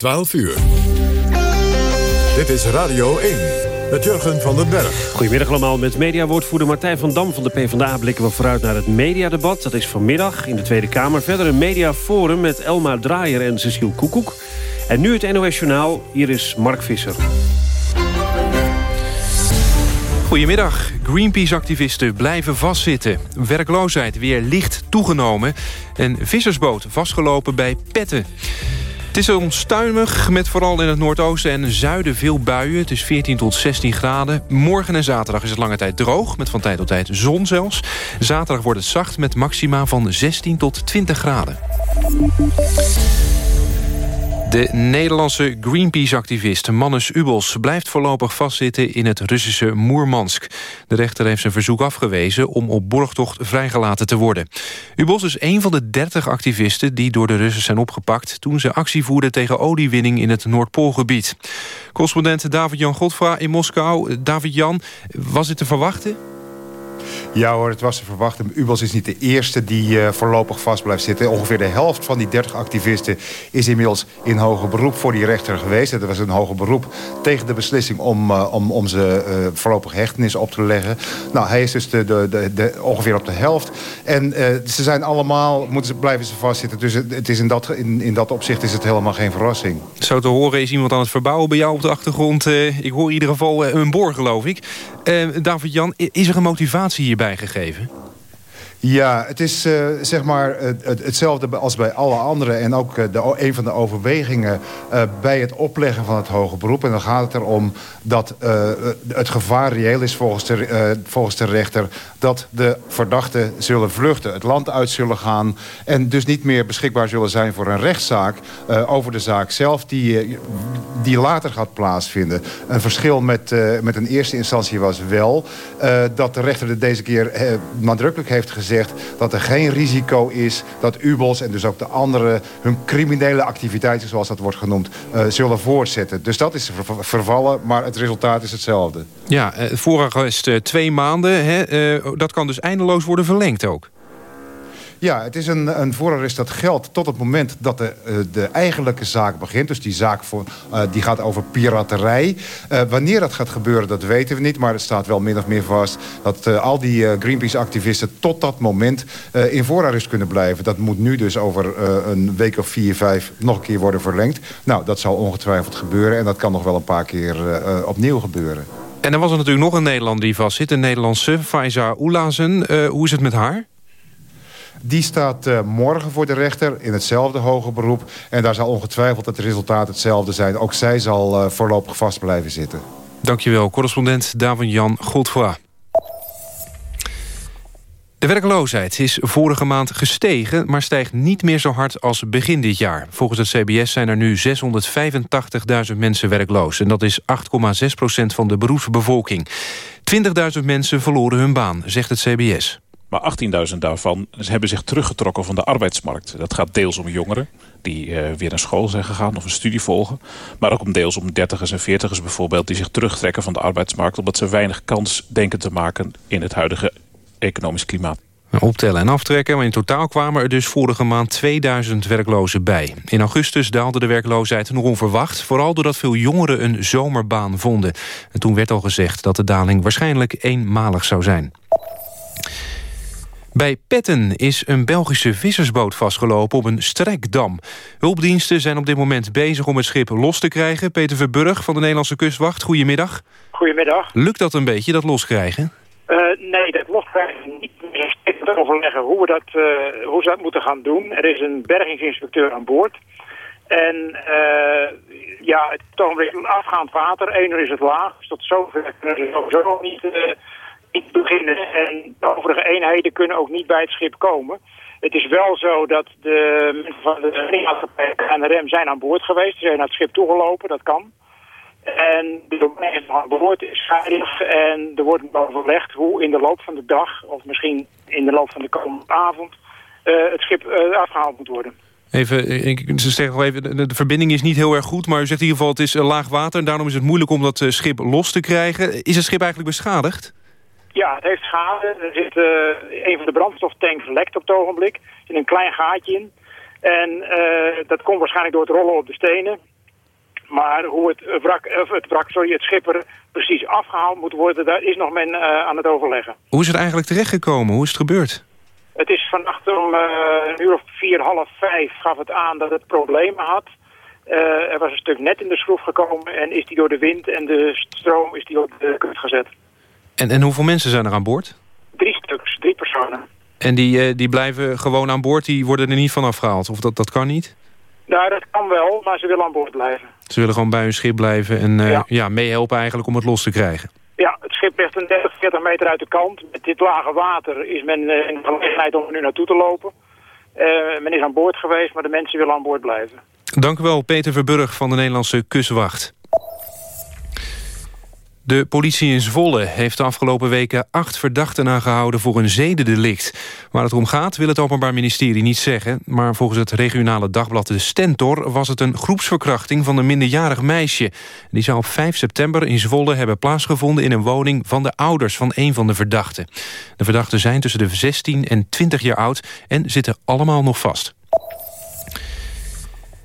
12 uur. Dit is Radio 1 met Jurgen van den Berg. Goedemiddag allemaal. Met mediawoordvoerder Martijn van Dam van de PvdA... blikken we vooruit naar het mediadebat. Dat is vanmiddag in de Tweede Kamer. Verder een mediaforum met Elma Draaier en Cecile Koekoek. En nu het NOS Journaal. Hier is Mark Visser. Goedemiddag. Greenpeace-activisten blijven vastzitten. Werkloosheid weer licht toegenomen. En vissersboot vastgelopen bij Petten. Het is onstuimig, met vooral in het noordoosten en zuiden veel buien. Het is 14 tot 16 graden. Morgen en zaterdag is het lange tijd droog, met van tijd tot tijd zon zelfs. Zaterdag wordt het zacht met maxima van 16 tot 20 graden. De Nederlandse Greenpeace-activist Mannes Ubels blijft voorlopig vastzitten in het Russische Moermansk. De rechter heeft zijn verzoek afgewezen om op borgtocht vrijgelaten te worden. Ubels is een van de 30 activisten die door de Russen zijn opgepakt... toen ze actie voerden tegen oliewinning in het Noordpoolgebied. Correspondent David-Jan Godfra in Moskou. David-Jan, was het te verwachten? Ja hoor, het was te verwachten. Ubels is niet de eerste die uh, voorlopig vast blijft zitten. Ongeveer de helft van die 30 activisten is inmiddels in hoger beroep voor die rechter geweest. Dat was een hoger beroep tegen de beslissing om, uh, om, om ze uh, voorlopig hechtenis op te leggen. Nou, hij is dus de, de, de, de ongeveer op de helft. En ze zijn allemaal, moeten ze, blijven ze vastzitten. Dus het, het is in, dat, in, in dat opzicht is het helemaal geen verrassing. Zo te horen is iemand aan het verbouwen bij jou op de achtergrond. ik hoor in ieder geval een boor, geloof ik. David-Jan, is er een motivatie hierbij? gegeven? Ja, het is uh, zeg maar het, hetzelfde als bij alle anderen. En ook uh, de, een van de overwegingen uh, bij het opleggen van het hoge beroep. En dan gaat het erom dat het gevaar reëel is volgens de, volgens de rechter... dat de verdachten zullen vluchten, het land uit zullen gaan... en dus niet meer beschikbaar zullen zijn voor een rechtszaak... over de zaak zelf die, die later gaat plaatsvinden. Een verschil met, met een eerste instantie was wel... dat de rechter deze keer nadrukkelijk heeft gezegd dat er geen risico is dat Ubos en dus ook de anderen hun criminele activiteiten, zoals dat wordt genoemd, zullen voortzetten. Dus dat is vervallen, maar het resultaat is hetzelfde. Ja, uh, vorige is uh, twee maanden. Hè? dat kan dus eindeloos worden verlengd ook. Ja, het is een, een dat geldt tot het moment dat de, uh, de eigenlijke zaak begint. Dus die zaak voor, uh, die gaat over piraterij. Uh, wanneer dat gaat gebeuren, dat weten we niet. Maar het staat wel min of meer vast dat al die Greenpeace-activisten... tot dat moment in voorarrest kunnen blijven. Dat moet nu dus over een week of vier, vijf nog een keer worden verlengd. Nou, dat zal ongetwijfeld gebeuren. En dat kan nog wel een paar keer opnieuw gebeuren. En dan was er natuurlijk nog een Nederlander die vastzit. Een Nederlandse, Faiza Oelazen. hoe is het met haar? Die staat uh, morgen voor de rechter in hetzelfde hoge beroep. En daar zal ongetwijfeld het resultaat hetzelfde zijn. Ook zij zal uh, voorlopig vast blijven zitten. Dankjewel, correspondent David-Jan Godfroy. De werkloosheid is vorige maand gestegen, maar stijgt niet meer zo hard als begin dit jaar. Volgens het CBS zijn er nu 685.000 mensen werkloos. En dat is 8,6% van de beroepsbevolking. 20.000 mensen verloren hun baan, zegt het CBS. Maar 18.000 daarvan hebben zich teruggetrokken van de arbeidsmarkt. Dat gaat deels om jongeren die uh, weer naar school zijn gegaan of een studie volgen. Maar ook om deels om dertigers en veertigers bijvoorbeeld... die zich terugtrekken van de arbeidsmarkt... omdat ze weinig kans denken te maken in het huidige economisch klimaat. Optellen en aftrekken, maar in totaal kwamen er dus vorige maand 2000 werklozen bij. In augustus daalde de werkloosheid nog onverwacht... vooral doordat veel jongeren een zomerbaan vonden. En toen werd al gezegd dat de daling waarschijnlijk eenmalig zou zijn. Bij Petten is een Belgische vissersboot vastgelopen op een strekdam. Hulpdiensten zijn op dit moment bezig om het schip los te krijgen. Peter Verburg van de Nederlandse Kustwacht, goedemiddag. Goedemiddag. Lukt dat een beetje, dat loskrijgen? Uh, nee, dat loskrijgen niet. We overleggen hoe we, dat, uh, hoe ze dat moeten gaan doen. Er is een bergingsinspecteur aan boord. En uh, ja, het is toch een beetje afgaand water. Eén is het laag, dus tot zover kunnen ze sowieso niet niet beginnen. En de overige eenheden kunnen ook niet bij het schip komen. Het is wel zo dat de mensen van de ringmaatschappij NRM zijn aan boord geweest. Ze zijn naar het schip toegelopen, dat kan. En de domein van boord is veilig en er wordt overlegd hoe in de loop van de dag... of misschien in de loop van de komende avond uh, het schip uh, afgehaald moet worden. Even, ik, ze zeggen wel even, de, de, verbinding is niet heel erg goed... maar u zegt in ieder geval het is laag water... en daarom is het moeilijk om dat schip los te krijgen. Is het schip eigenlijk beschadigd? Ja, het heeft schade. Er zit uh, een van de brandstoftanks lekt op het ogenblik. Er zit een klein gaatje in. En uh, dat komt waarschijnlijk door het rollen op de stenen. Maar hoe het wrak, of het wrak, sorry, het schipper precies afgehaald moet worden, daar is nog men aan het overleggen. Hoe is het eigenlijk terechtgekomen? Hoe is het gebeurd? Het is vannacht om een uur of vier, half vijf gaf het aan dat het problemen had. er was een stuk net in de schroef gekomen en is die door de wind en de stroom is die op de kut gezet. En, en hoeveel mensen zijn er aan boord? Drie stuks, drie personen. En die, uh, die blijven gewoon aan boord, die worden er niet van afgehaald? Of dat, dat kan niet? Nou, dat kan wel, maar ze willen aan boord blijven. Ze willen gewoon bij hun schip blijven en uh, ja. ja. meehelpen eigenlijk om het los te krijgen? Ja, het schip ligt een 30, 40 meter uit de kant. Met dit lage water is men uh, in de gelegenheid om er nu naartoe te lopen. men is aan boord geweest, maar de mensen willen aan boord blijven. Dank u wel, Peter Verburg van de Nederlandse Kustwacht. De politie in Zwolle heeft de afgelopen weken acht verdachten aangehouden voor een zedendelict. Waar het om gaat wil het Openbaar Ministerie niet zeggen, maar volgens het regionale dagblad De Stentor was het een groepsverkrachting van een minderjarig meisje. Die zou op 5 september in Zwolle hebben plaatsgevonden in een woning van de ouders van een van de verdachten. De verdachten zijn tussen de 16 en 20 jaar oud en zitten allemaal nog vast.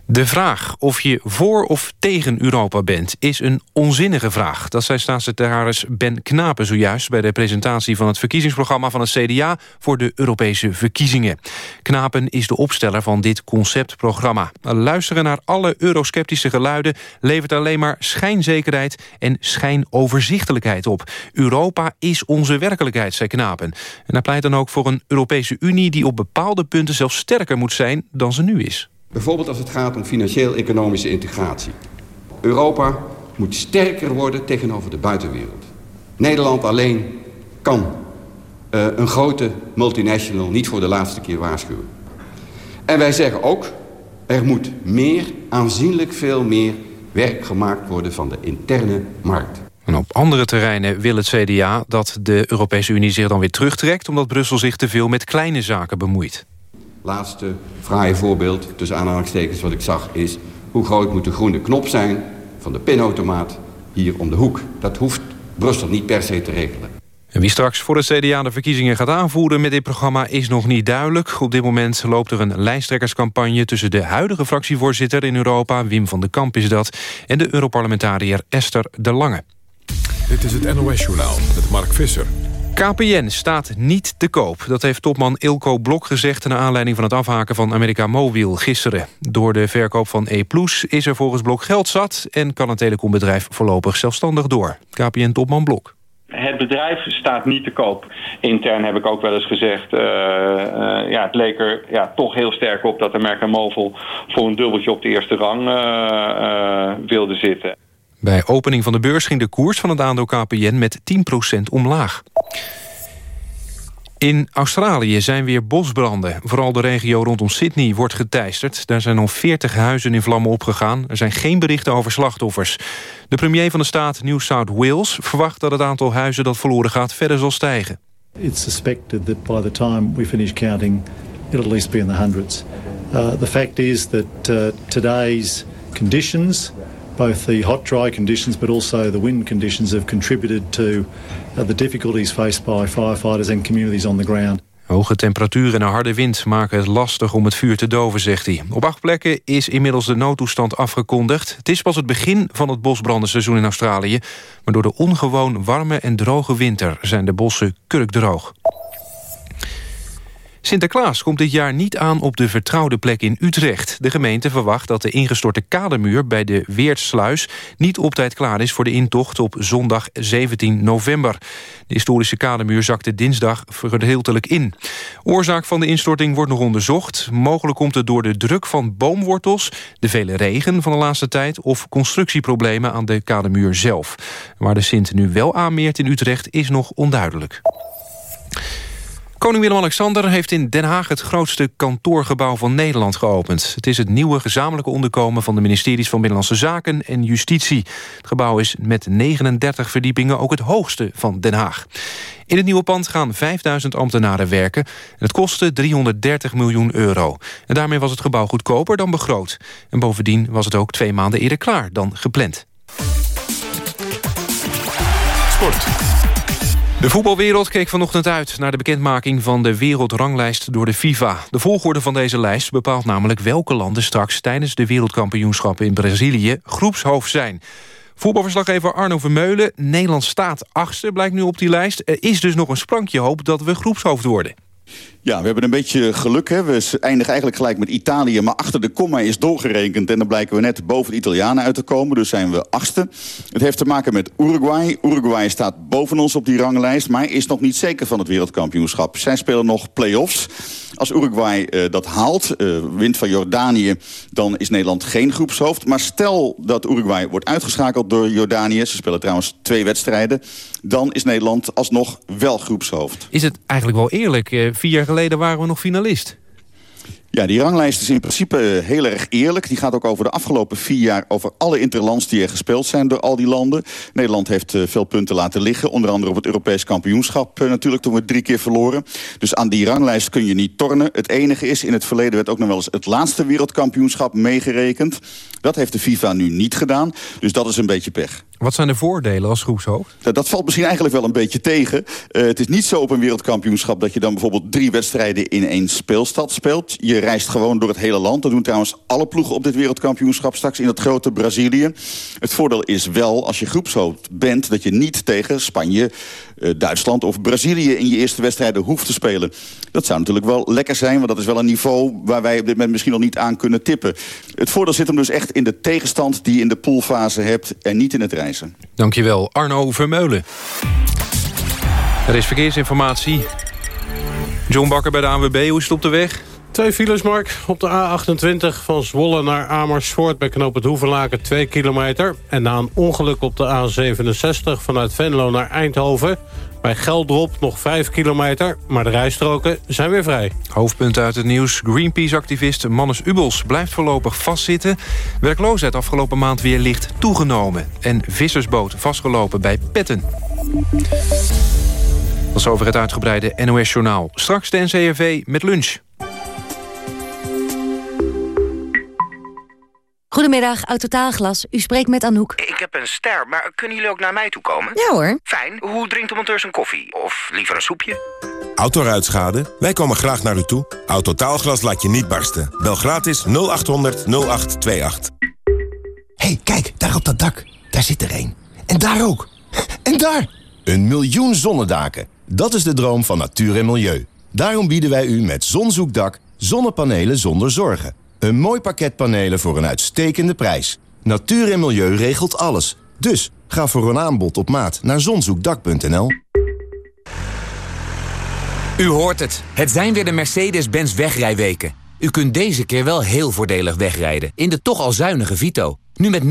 De vraag of je voor of tegen Europa bent is een onzinnige vraag. Dat zei staatssecretaris Ben Knapen zojuist... bij de presentatie van het verkiezingsprogramma van het CDA... voor de Europese verkiezingen. Knapen is de opsteller van dit conceptprogramma. Luisteren naar alle eurosceptische geluiden... levert alleen maar schijnzekerheid en schijnoverzichtelijkheid op. Europa is onze werkelijkheid, zei Knapen. En hij pleit dan ook voor een Europese Unie... die op bepaalde punten zelfs sterker moet zijn dan ze nu is. Bijvoorbeeld als het gaat om financieel-economische integratie. Europa moet sterker worden tegenover de buitenwereld. Nederland alleen kan uh, een grote multinational niet voor de laatste keer waarschuwen. En wij zeggen ook, er moet meer, aanzienlijk veel meer werk gemaakt worden van de interne markt. En op andere terreinen wil het CDA dat de Europese Unie zich dan weer terugtrekt... omdat Brussel zich te veel met kleine zaken bemoeit laatste fraaie voorbeeld, tussen aanhalingstekens wat ik zag, is... hoe groot moet de groene knop zijn van de pinautomaat hier om de hoek. Dat hoeft Brussel niet per se te regelen. En wie straks voor het CDA de verkiezingen gaat aanvoeren met dit programma is nog niet duidelijk. Op dit moment loopt er een lijsttrekkerscampagne tussen de huidige fractievoorzitter in Europa, Wim van den Kamp is dat, en de Europarlementariër Esther de Lange. Dit is het NOS Journaal met Mark Visser. KPN staat niet te koop. Dat heeft topman Ilko Blok gezegd... naar aanleiding van het afhaken van America Mobiel gisteren. Door de verkoop van E is er volgens Blok geld zat... en kan het telecombedrijf voorlopig zelfstandig door. KPN-topman Blok. Het bedrijf staat niet te koop. Intern heb ik ook wel eens gezegd... Uh, uh, ja, het leek er ja, toch heel sterk op dat America Mobiel... voor een dubbeltje op de eerste rang uh, wilde zitten. Bij opening van de beurs ging de koers van het aandeel KPN met 10% omlaag. In Australië zijn weer bosbranden. Vooral de regio rondom Sydney wordt geteisterd. Daar zijn al 40 huizen in vlammen opgegaan. Er zijn geen berichten over slachtoffers. De premier van de staat New South Wales verwacht dat het aantal huizen dat verloren gaat verder zal stijgen. It's suspected that by the time we finish counting it'll at least be in the hundreds. Uh, the fact is that uh, today's conditions both the hot dry conditions but also the wind conditions have contributed to uh, the difficulties faced by firefighters and communities on the ground. Hoge temperaturen en een harde wind maken het lastig om het vuur te doven, zegt hij. Op acht plekken is inmiddels de noodtoestand afgekondigd. Het is pas het begin van het bosbrandenseizoen in Australië... maar door de ongewoon warme en droge winter zijn de bossen kurkdroog. Sinterklaas komt dit jaar niet aan op de vertrouwde plek in Utrecht. De gemeente verwacht dat de ingestorte kademuur bij de Weertsluis... niet op tijd klaar is voor de intocht op zondag 17 november. De historische kademuur zakte dinsdag verdeeltelijk in. Oorzaak van de instorting wordt nog onderzocht. Mogelijk komt het door de druk van boomwortels... de vele regen van de laatste tijd... of constructieproblemen aan de kademuur zelf. Waar de Sint nu wel aanmeert in Utrecht is nog onduidelijk. Koning Willem-Alexander heeft in Den Haag het grootste kantoorgebouw van Nederland geopend. Het is het nieuwe gezamenlijke onderkomen van de ministeries van Binnenlandse Zaken en Justitie. Het gebouw is met 39 verdiepingen ook het hoogste van Den Haag. In het nieuwe pand gaan 5000 ambtenaren werken. En het kostte 330 miljoen euro. En daarmee was het gebouw goedkoper dan begroot. En bovendien was het ook twee maanden eerder klaar dan gepland. Sport. De voetbalwereld keek vanochtend uit naar de bekendmaking van de wereldranglijst door de FIFA. De volgorde van deze lijst bepaalt namelijk welke landen straks tijdens de wereldkampioenschappen in Brazilië groepshoofd zijn. Voetbalverslaggever Arno Vermeulen, Nederland staat achtste blijkt nu op die lijst. Er is dus nog een sprankje hoop dat we groepshoofd worden. Ja, we hebben een beetje geluk. Hè. We eindigen eigenlijk gelijk met Italië, maar achter de komma is doorgerekend. En dan blijken we net boven de Italianen uit te komen. Dus zijn we achtste. Het heeft te maken met Uruguay. Uruguay staat boven ons op die ranglijst, maar is nog niet zeker van het wereldkampioenschap. Zij spelen nog play-offs. Als Uruguay uh, dat haalt, uh, wint van Jordanië, dan is Nederland geen groepshoofd. Maar stel dat Uruguay wordt uitgeschakeld door Jordanië... ze spelen trouwens twee wedstrijden... dan is Nederland alsnog wel groepshoofd. Is het eigenlijk wel eerlijk? Uh, vier jaar waren we nog finalist. Ja, die ranglijst is in principe heel erg eerlijk. Die gaat ook over de afgelopen vier jaar over alle interlands die er gespeeld zijn door al die landen. Nederland heeft uh, veel punten laten liggen. Onder andere op het Europees kampioenschap uh, natuurlijk toen we drie keer verloren. Dus aan die ranglijst kun je niet tornen. Het enige is, in het verleden werd ook nog wel eens het laatste wereldkampioenschap meegerekend. Dat heeft de FIFA nu niet gedaan. Dus dat is een beetje pech. Wat zijn de voordelen als groepshoofd? Dat, dat valt misschien eigenlijk wel een beetje tegen. Uh, het is niet zo op een wereldkampioenschap... dat je dan bijvoorbeeld drie wedstrijden in één speelstad speelt. Je reist gewoon door het hele land. Dat doen trouwens alle ploegen op dit wereldkampioenschap... straks in het grote Brazilië. Het voordeel is wel, als je groepshoofd bent... dat je niet tegen Spanje, uh, Duitsland of Brazilië... in je eerste wedstrijden hoeft te spelen. Dat zou natuurlijk wel lekker zijn... want dat is wel een niveau waar wij op dit moment misschien nog niet aan kunnen tippen. Het voordeel zit hem dus echt in de tegenstand... die je in de poolfase hebt en niet in het Dankjewel, Arno Vermeulen. Er is verkeersinformatie. John Bakker bij de ANWB, hoe is het op de weg? Twee files, Mark. Op de A28 van Zwolle naar Amersfoort... bij knoop het Hoevenlaken 2 kilometer. En na een ongeluk op de A67 vanuit Venlo naar Eindhoven... bij Geldrop nog 5 kilometer, maar de rijstroken zijn weer vrij. Hoofdpunt uit het nieuws. Greenpeace-activist Mannes Ubels blijft voorlopig vastzitten. Werkloosheid afgelopen maand weer licht toegenomen. En vissersboot vastgelopen bij Petten. Dat is over het uitgebreide NOS-journaal. Straks de NCRV met lunch. Goedemiddag, Autotaalglas. U spreekt met Anouk. Ik heb een ster, maar kunnen jullie ook naar mij toe komen? Ja hoor. Fijn. Hoe drinkt de monteur zijn koffie? Of liever een soepje? Autoruitschade? Wij komen graag naar u toe. Autotaalglas laat je niet barsten. Bel gratis 0800 0828. hey, kijk, daar op dat dak. Daar zit er een. En daar ook. En daar! Een miljoen zonnedaken. Dat is de droom van natuur en milieu. Daarom bieden wij u met Zonzoekdak zonnepanelen zonder zorgen. Een mooi pakket panelen voor een uitstekende prijs. Natuur en milieu regelt alles. Dus ga voor een aanbod op maat naar zonzoekdak.nl. U hoort het. Het zijn weer de Mercedes-Benz wegrijweken. U kunt deze keer wel heel voordelig wegrijden in de toch al zuinige Vito. Nu met 0%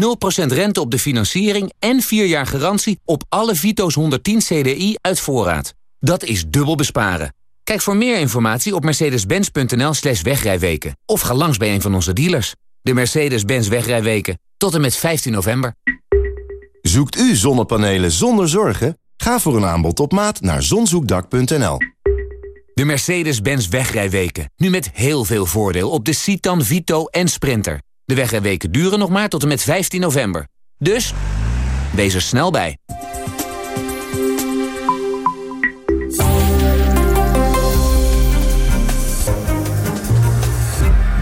rente op de financiering en 4 jaar garantie op alle Vito's 110 CDI uit voorraad. Dat is dubbel besparen. Kijk voor meer informatie op mercedes-benz.nl slash wegrijweken. Of ga langs bij een van onze dealers. De Mercedes-Benz wegrijweken. Tot en met 15 november. Zoekt u zonnepanelen zonder zorgen? Ga voor een aanbod op maat naar zonzoekdak.nl. De Mercedes-Benz wegrijweken. Nu met heel veel voordeel op de Citan, Vito en Sprinter. De wegrijweken duren nog maar tot en met 15 november. Dus, wees er snel bij.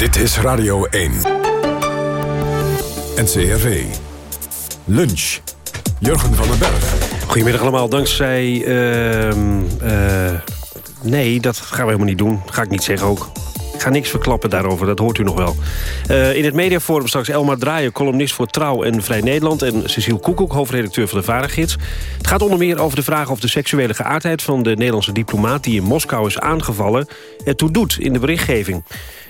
Dit is Radio 1. NCRV. Lunch. Jurgen van den Berg. Goedemiddag allemaal. Dankzij... Uh, nee, dat gaan we helemaal niet doen. Ga ik niet zeggen ook. Ga niks verklappen daarover, dat hoort u nog wel. Uh, in het mediaforum straks Elmar Draaien, columnist voor Trouw en Vrij Nederland... en Cecile Koekoek, hoofdredacteur van de Varengids. Het gaat onder meer over de vraag of de seksuele geaardheid... van de Nederlandse diplomaat die in Moskou is aangevallen... ertoe doet in de berichtgeving.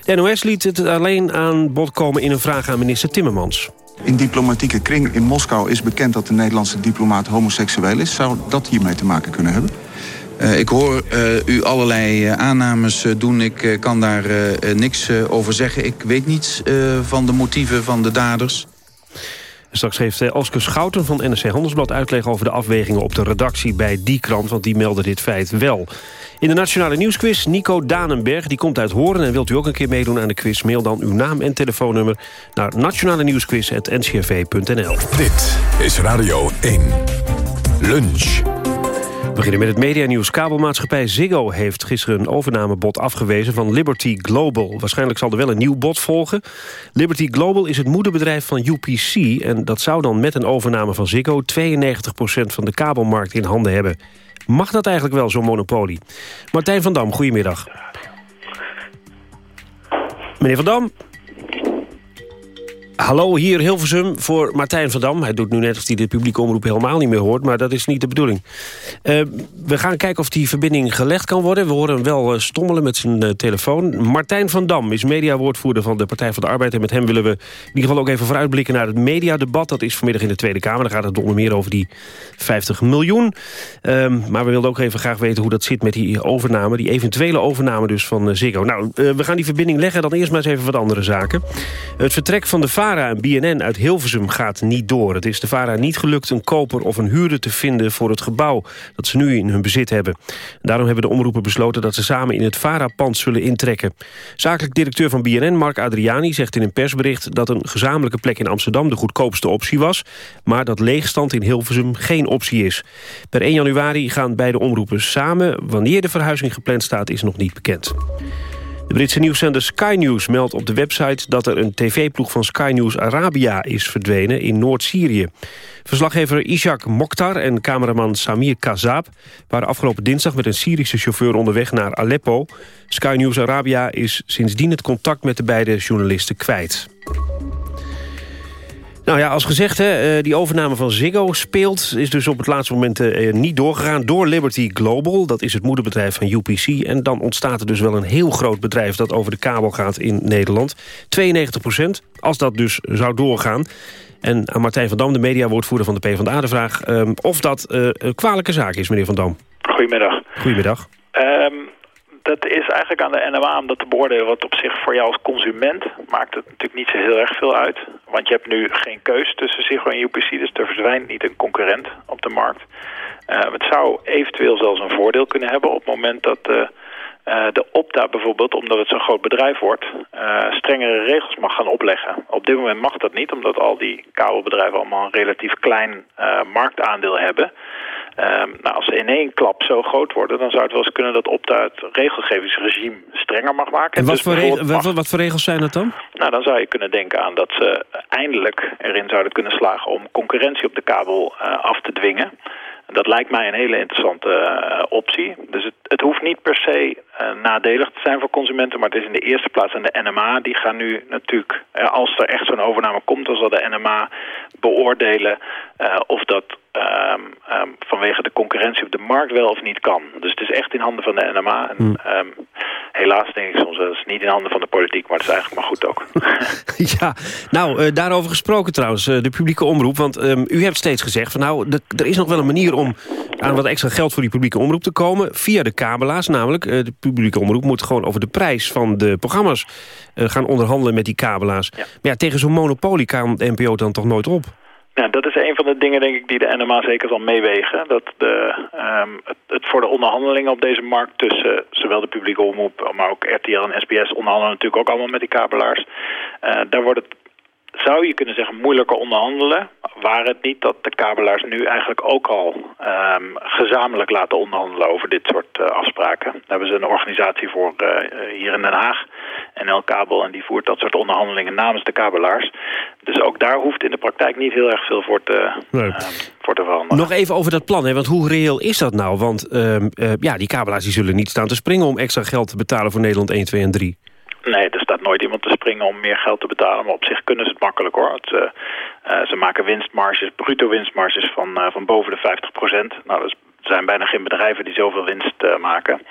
De NOS liet het alleen aan bod komen in een vraag aan minister Timmermans. In diplomatieke kring in Moskou is bekend dat de Nederlandse diplomaat homoseksueel is. Zou dat hiermee te maken kunnen hebben? Uh, ik hoor uh, u allerlei uh, aannames doen. Ik kan daar niks over zeggen. Ik weet niets van de motieven van de daders. Straks geeft Oscar Schouten van NRC Handelsblad uitleg over de afwegingen op de redactie bij die krant, want die melden dit feit wel. In de Nationale Nieuwsquiz Nico Danenberg, die komt uit Horen... en wilt u ook een keer meedoen aan de quiz? Mail dan uw naam en telefoonnummer naar nationale nieuwsquiz.ncrv.nl. Dit is Radio 1. Lunch. We beginnen met het medianieuws. Kabelmaatschappij Ziggo heeft gisteren een overnamebod afgewezen van Liberty Global. Waarschijnlijk zal er wel een nieuw bod volgen. Liberty Global is het moederbedrijf van UPC... en dat zou dan met een overname van Ziggo 92% van de kabelmarkt in handen hebben. Mag dat eigenlijk wel, zo'n monopolie? Martijn van Dam, goedemiddag. Meneer van Dam? Hallo, hier Hilversum voor Martijn van Dam. Hij doet nu net of hij de publieke omroep helemaal niet meer hoort... maar dat is niet de bedoeling. Uh, we gaan kijken of die verbinding gelegd kan worden. We horen hem wel uh, stommelen met zijn uh, telefoon. Martijn van Dam is mediawoordvoerder van de Partij van de Arbeid... en met hem willen we in ieder geval ook even vooruitblikken naar het mediadebat. Dat is vanmiddag in de Tweede Kamer. Dan gaat het onder meer over die 50 miljoen. Ehm, maar we wilden ook even graag weten hoe dat zit met die overname... die eventuele overname dus van Ziggo. Nou, we gaan die verbinding leggen. Dan eerst maar eens even wat andere zaken. Het vertrek van de VARA en BNN uit Hilversum gaat niet door. Het is de VARA niet gelukt een koper of een huurder te vinden... voor het gebouw dat ze nu in hun bezit hebben. Daarom hebben de omroepen besloten dat ze samen in het VARA-pand zullen intrekken. Zakelijk directeur van BNN, Mark Adriani, zegt in een persbericht... dat een gezamenlijke plek in Amsterdam de goedkoopste optie was... maar dat leegstand in Hilversum geen optie is. Per 1 januari gaan beide omroepen samen. Wanneer de verhuizing gepland staat is nog niet bekend. De Britse nieuwszender Sky News meldt op de website... dat er een tv-ploeg van Sky News Arabia is verdwenen in Noord-Syrië. Verslaggever Ishak Mokhtar en cameraman Samir Kazab... waren afgelopen dinsdag met een Syrische chauffeur onderweg naar Aleppo. Sky News Arabia is sindsdien het contact met de beide journalisten kwijt. Nou ja, als gezegd, hè, eh, die overname van Ziggo speelt... is dus op het laatste moment eh, niet doorgegaan door Liberty Global. Dat is het moederbedrijf van UPC. En dan ontstaat er dus wel een heel groot bedrijf... dat over de kabel gaat in Nederland. 92 procent, als dat dus zou doorgaan. En aan Martijn van Dam, de mediawoordvoerder van de PvdA... de vraag um, of dat uh, een kwalijke zaak is, meneer Van Dam. Goedemiddag. Goedemiddag. Um, dat is eigenlijk aan de NMA om dat te beoordelen. Wat op zich voor jou als consument maakt het natuurlijk niet zo heel erg veel uit. Want je hebt nu geen keus tussen Ziggo en UPC. Dus er verdwijnt niet een concurrent op de markt. Uh, het zou eventueel zelfs een voordeel kunnen hebben op het moment dat... Uh, uh, de Opta bijvoorbeeld, omdat het zo'n groot bedrijf wordt, strengere regels mag gaan opleggen. Op dit moment mag dat niet, omdat al die kabelbedrijven allemaal een relatief klein marktaandeel hebben. Um, nou, als ze in één klap zo groot worden, dan zou het wel eens kunnen dat Opta het regelgevingsregime strenger mag maken. En wat, dus voor, mag... wat, wat voor regels zijn dat dan? Nou, dan zou je kunnen denken aan dat ze eindelijk erin zouden kunnen slagen om concurrentie op de kabel af te dwingen. Dat lijkt mij een hele interessante uh, optie. Dus het, het, hoeft niet per se uh, nadelig te zijn voor consumenten... maar het is in de eerste plaats aan de NMA. Die gaan nu natuurlijk, uh, als er echt zo'n overname komt... dan zal de NMA beoordelen of dat um, um, vanwege de concurrentie op de markt wel of niet kan. Dus het is echt in handen van de NMA. En, hmm. um, helaas denk ik soms dat het niet in handen van de politiek, maar het is eigenlijk maar goed ook. ja, nou, uh, daarover gesproken trouwens, uh, de publieke omroep. Want u hebt steeds gezegd van nou, er is nog wel een manier om aan wat extra geld voor die publieke omroep te komen. Via de kabelaars, namelijk uh, de publieke omroep moet gewoon over de prijs van de programma's gaan onderhandelen met die kabelaars. Ja. Maar ja, tegen zo'n monopolie kan de NPO dan toch nooit op? Ja, dat is een van de dingen denk ik die de NMA zeker zal meewegen. Dat de, um, het, het, voor de onderhandelingen op deze markt tussen zowel de publieke omroep, maar ook RTL en SBS onderhandelen natuurlijk ook allemaal met die kabelaars. Uh, daar wordt het zou je kunnen zeggen moeilijker onderhandelen... waar het niet dat de kabelaars nu eigenlijk ook al um, gezamenlijk laten onderhandelen... over dit soort uh, afspraken. Daar hebben ze een organisatie voor uh, hier in Den Haag, NL Kabel... en die voert dat soort onderhandelingen namens de kabelaars. Dus ook daar hoeft in de praktijk niet heel erg veel voor te, nee. uh, voor te veranderen. Nog even over dat plan, hè? want hoe reëel is dat nou? Want ehm, ja, die kabelaars die zullen niet staan te springen... om extra geld te betalen voor Nederland 1, 2 en 3. Nee, staat nooit iemand te springen om meer geld te betalen. Maar op zich kunnen ze het makkelijk hoor. Uh, uh, ze maken winstmarges, bruto winstmarges van, uh, van boven de 50 procent. Nou, er zijn bijna geen bedrijven die zoveel winst maken.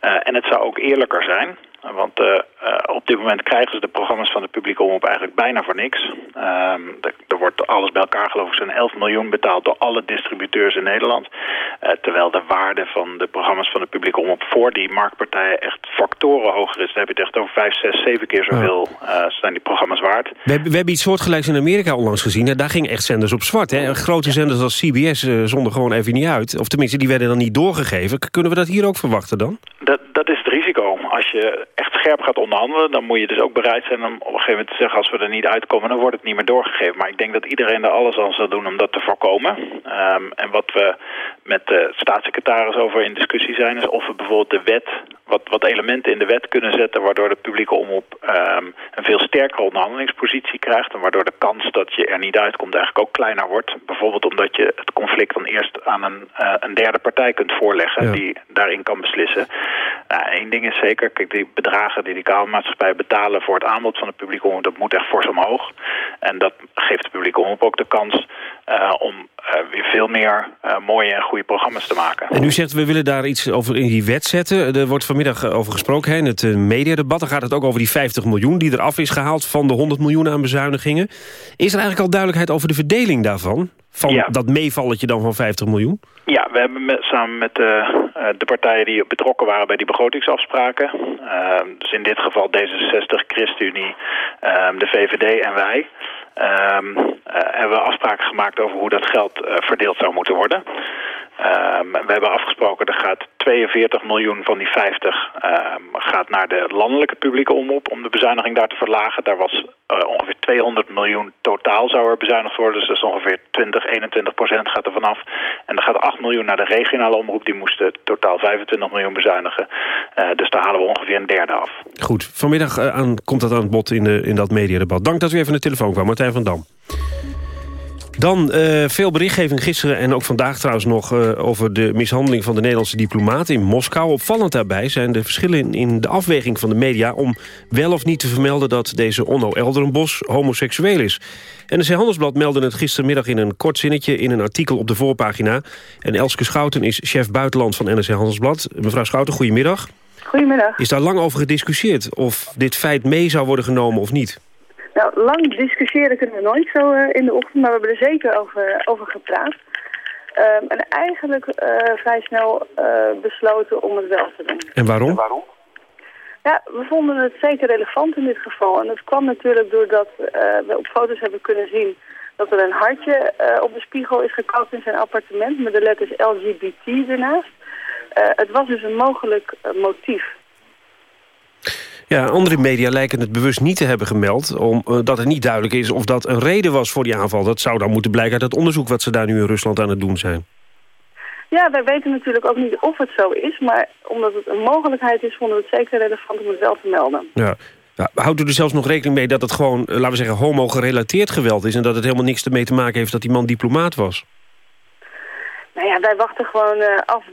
en het zou ook eerlijker zijn. Want uh, uh, op dit moment krijgen ze de programma's van de publieke omroep eigenlijk bijna voor niks. Um, er wordt alles bij elkaar geloof ik zo'n 11 miljoen betaald door alle distributeurs in Nederland. Uh, terwijl de waarde van de programma's van de publieke omroep voor die marktpartijen echt factoren hoger is. Dan heb je het echt over 5, 6, 7 keer zoveel ja. zijn die programma's waard. We, we, hebben iets soortgelijks in Amerika onlangs gezien. Daar gingen echt zenders op zwart. Hè? Grote zenders als CBS zonden gewoon even niet uit. Of tenminste, die werden dan niet doorgegeven. Kunnen we dat hier ook verwachten dan? Dat, dat is het risico. Als je echt scherp gaat onderhandelen... dan moet je dus ook bereid zijn om op een gegeven moment te zeggen... als we er niet uitkomen, dan wordt het niet meer doorgegeven. Maar ik denk dat iedereen er alles aan zal doen om dat te voorkomen. Ehm, en wat we met de staatssecretaris over in discussie zijn... is of we bijvoorbeeld de wet, wat, wat elementen in de wet kunnen zetten... waardoor de publieke omroep ehm, een veel sterkere onderhandelingspositie krijgt... en waardoor de kans dat je er niet uitkomt eigenlijk ook kleiner wordt. Bijvoorbeeld omdat je het conflict dan eerst aan een, uh, een derde partij kunt voorleggen... die daarin kan beslissen. Eén nou, ding is zeker, kijk, die bedragen die die kabelmaatschappij betalen... voor het aanbod van de publieke omroep, dat moet echt fors omhoog. En dat geeft de publieke omroep ook de kans... Uh, om uh, weer veel meer uh, mooie en goede programma's te maken. En u zegt, we willen daar iets over in die wet zetten. Er wordt vanmiddag over gesproken hè, in het mediadebat. Dan gaat het ook over die 50 miljoen die eraf is gehaald... van de 100 miljoen aan bezuinigingen. Is er eigenlijk al duidelijkheid over de verdeling daarvan? Van ja. dat meevalletje dan van 50 miljoen? Ja, we hebben samen met de partijen die betrokken waren bij die begrotingsafspraken... dus in dit geval D66, ChristenUnie, de VVD en wij... Um, uh, hebben we afspraken gemaakt over hoe dat geld verdeeld zou moeten worden. Um, we hebben afgesproken, er gaat 42 miljoen van die 50 um, gaat naar de landelijke publieke omroep om de bezuiniging daar te verlagen. Daar was uh, ongeveer 200 miljoen totaal zou er bezuinigd worden. Dus dat is ongeveer 20, 21 procent gaat er vanaf. En er gaat 8 miljoen naar de regionale omroep. Die moesten totaal 25 miljoen bezuinigen. Uh, dus daar halen we ongeveer een derde af. Goed, vanmiddag uh, aan, komt dat aan het bod in, de, in dat mediadebat. Dank dat u even naar de telefoon kwam, Martijn van Dam. Dan uh, veel berichtgeving gisteren en ook vandaag trouwens nog... Uh, over de mishandeling van de Nederlandse diplomaat in Moskou. Opvallend daarbij zijn de verschillen in, de afweging van de media... om wel of niet te vermelden dat deze Onno Elderenbos homoseksueel is. NRC Handelsblad meldde het gistermiddag in een kort zinnetje... in een artikel op de voorpagina. En Elske Schouten is chef buitenland van NRC Handelsblad. Mevrouw Schouten, goedemiddag. Goedemiddag. Is daar lang over gediscussieerd of dit feit mee zou worden genomen of niet? Nou, lang discussiëren kunnen we nooit zo uh, in de ochtend, maar we hebben er zeker over, over gepraat. Um, en eigenlijk uh, vrij snel uh, besloten om het wel te doen. En waarom? En waarom? Ja, we vonden het zeker relevant in dit geval. En dat kwam natuurlijk doordat we op foto's hebben kunnen zien dat er een hartje op de spiegel is gekookt in zijn appartement met de letters LGBT ernaast. het was dus een mogelijk motief. Ja, andere media lijken het bewust niet te hebben gemeld... omdat uh, het niet duidelijk is of dat een reden was voor die aanval. Dat zou dan moeten blijken uit het onderzoek... wat ze daar nu in Rusland aan het doen zijn. Ja, wij weten natuurlijk ook niet of het zo is... maar omdat het een mogelijkheid is, vonden we het zeker relevant om het wel te melden. Ja. Ja, houdt u er zelfs nog rekening mee dat het gewoon, laten we zeggen, homo-gerelateerd geweld is... en dat het helemaal niks ermee te maken heeft dat die man diplomaat was? Nou ja, wij wachten gewoon uh, af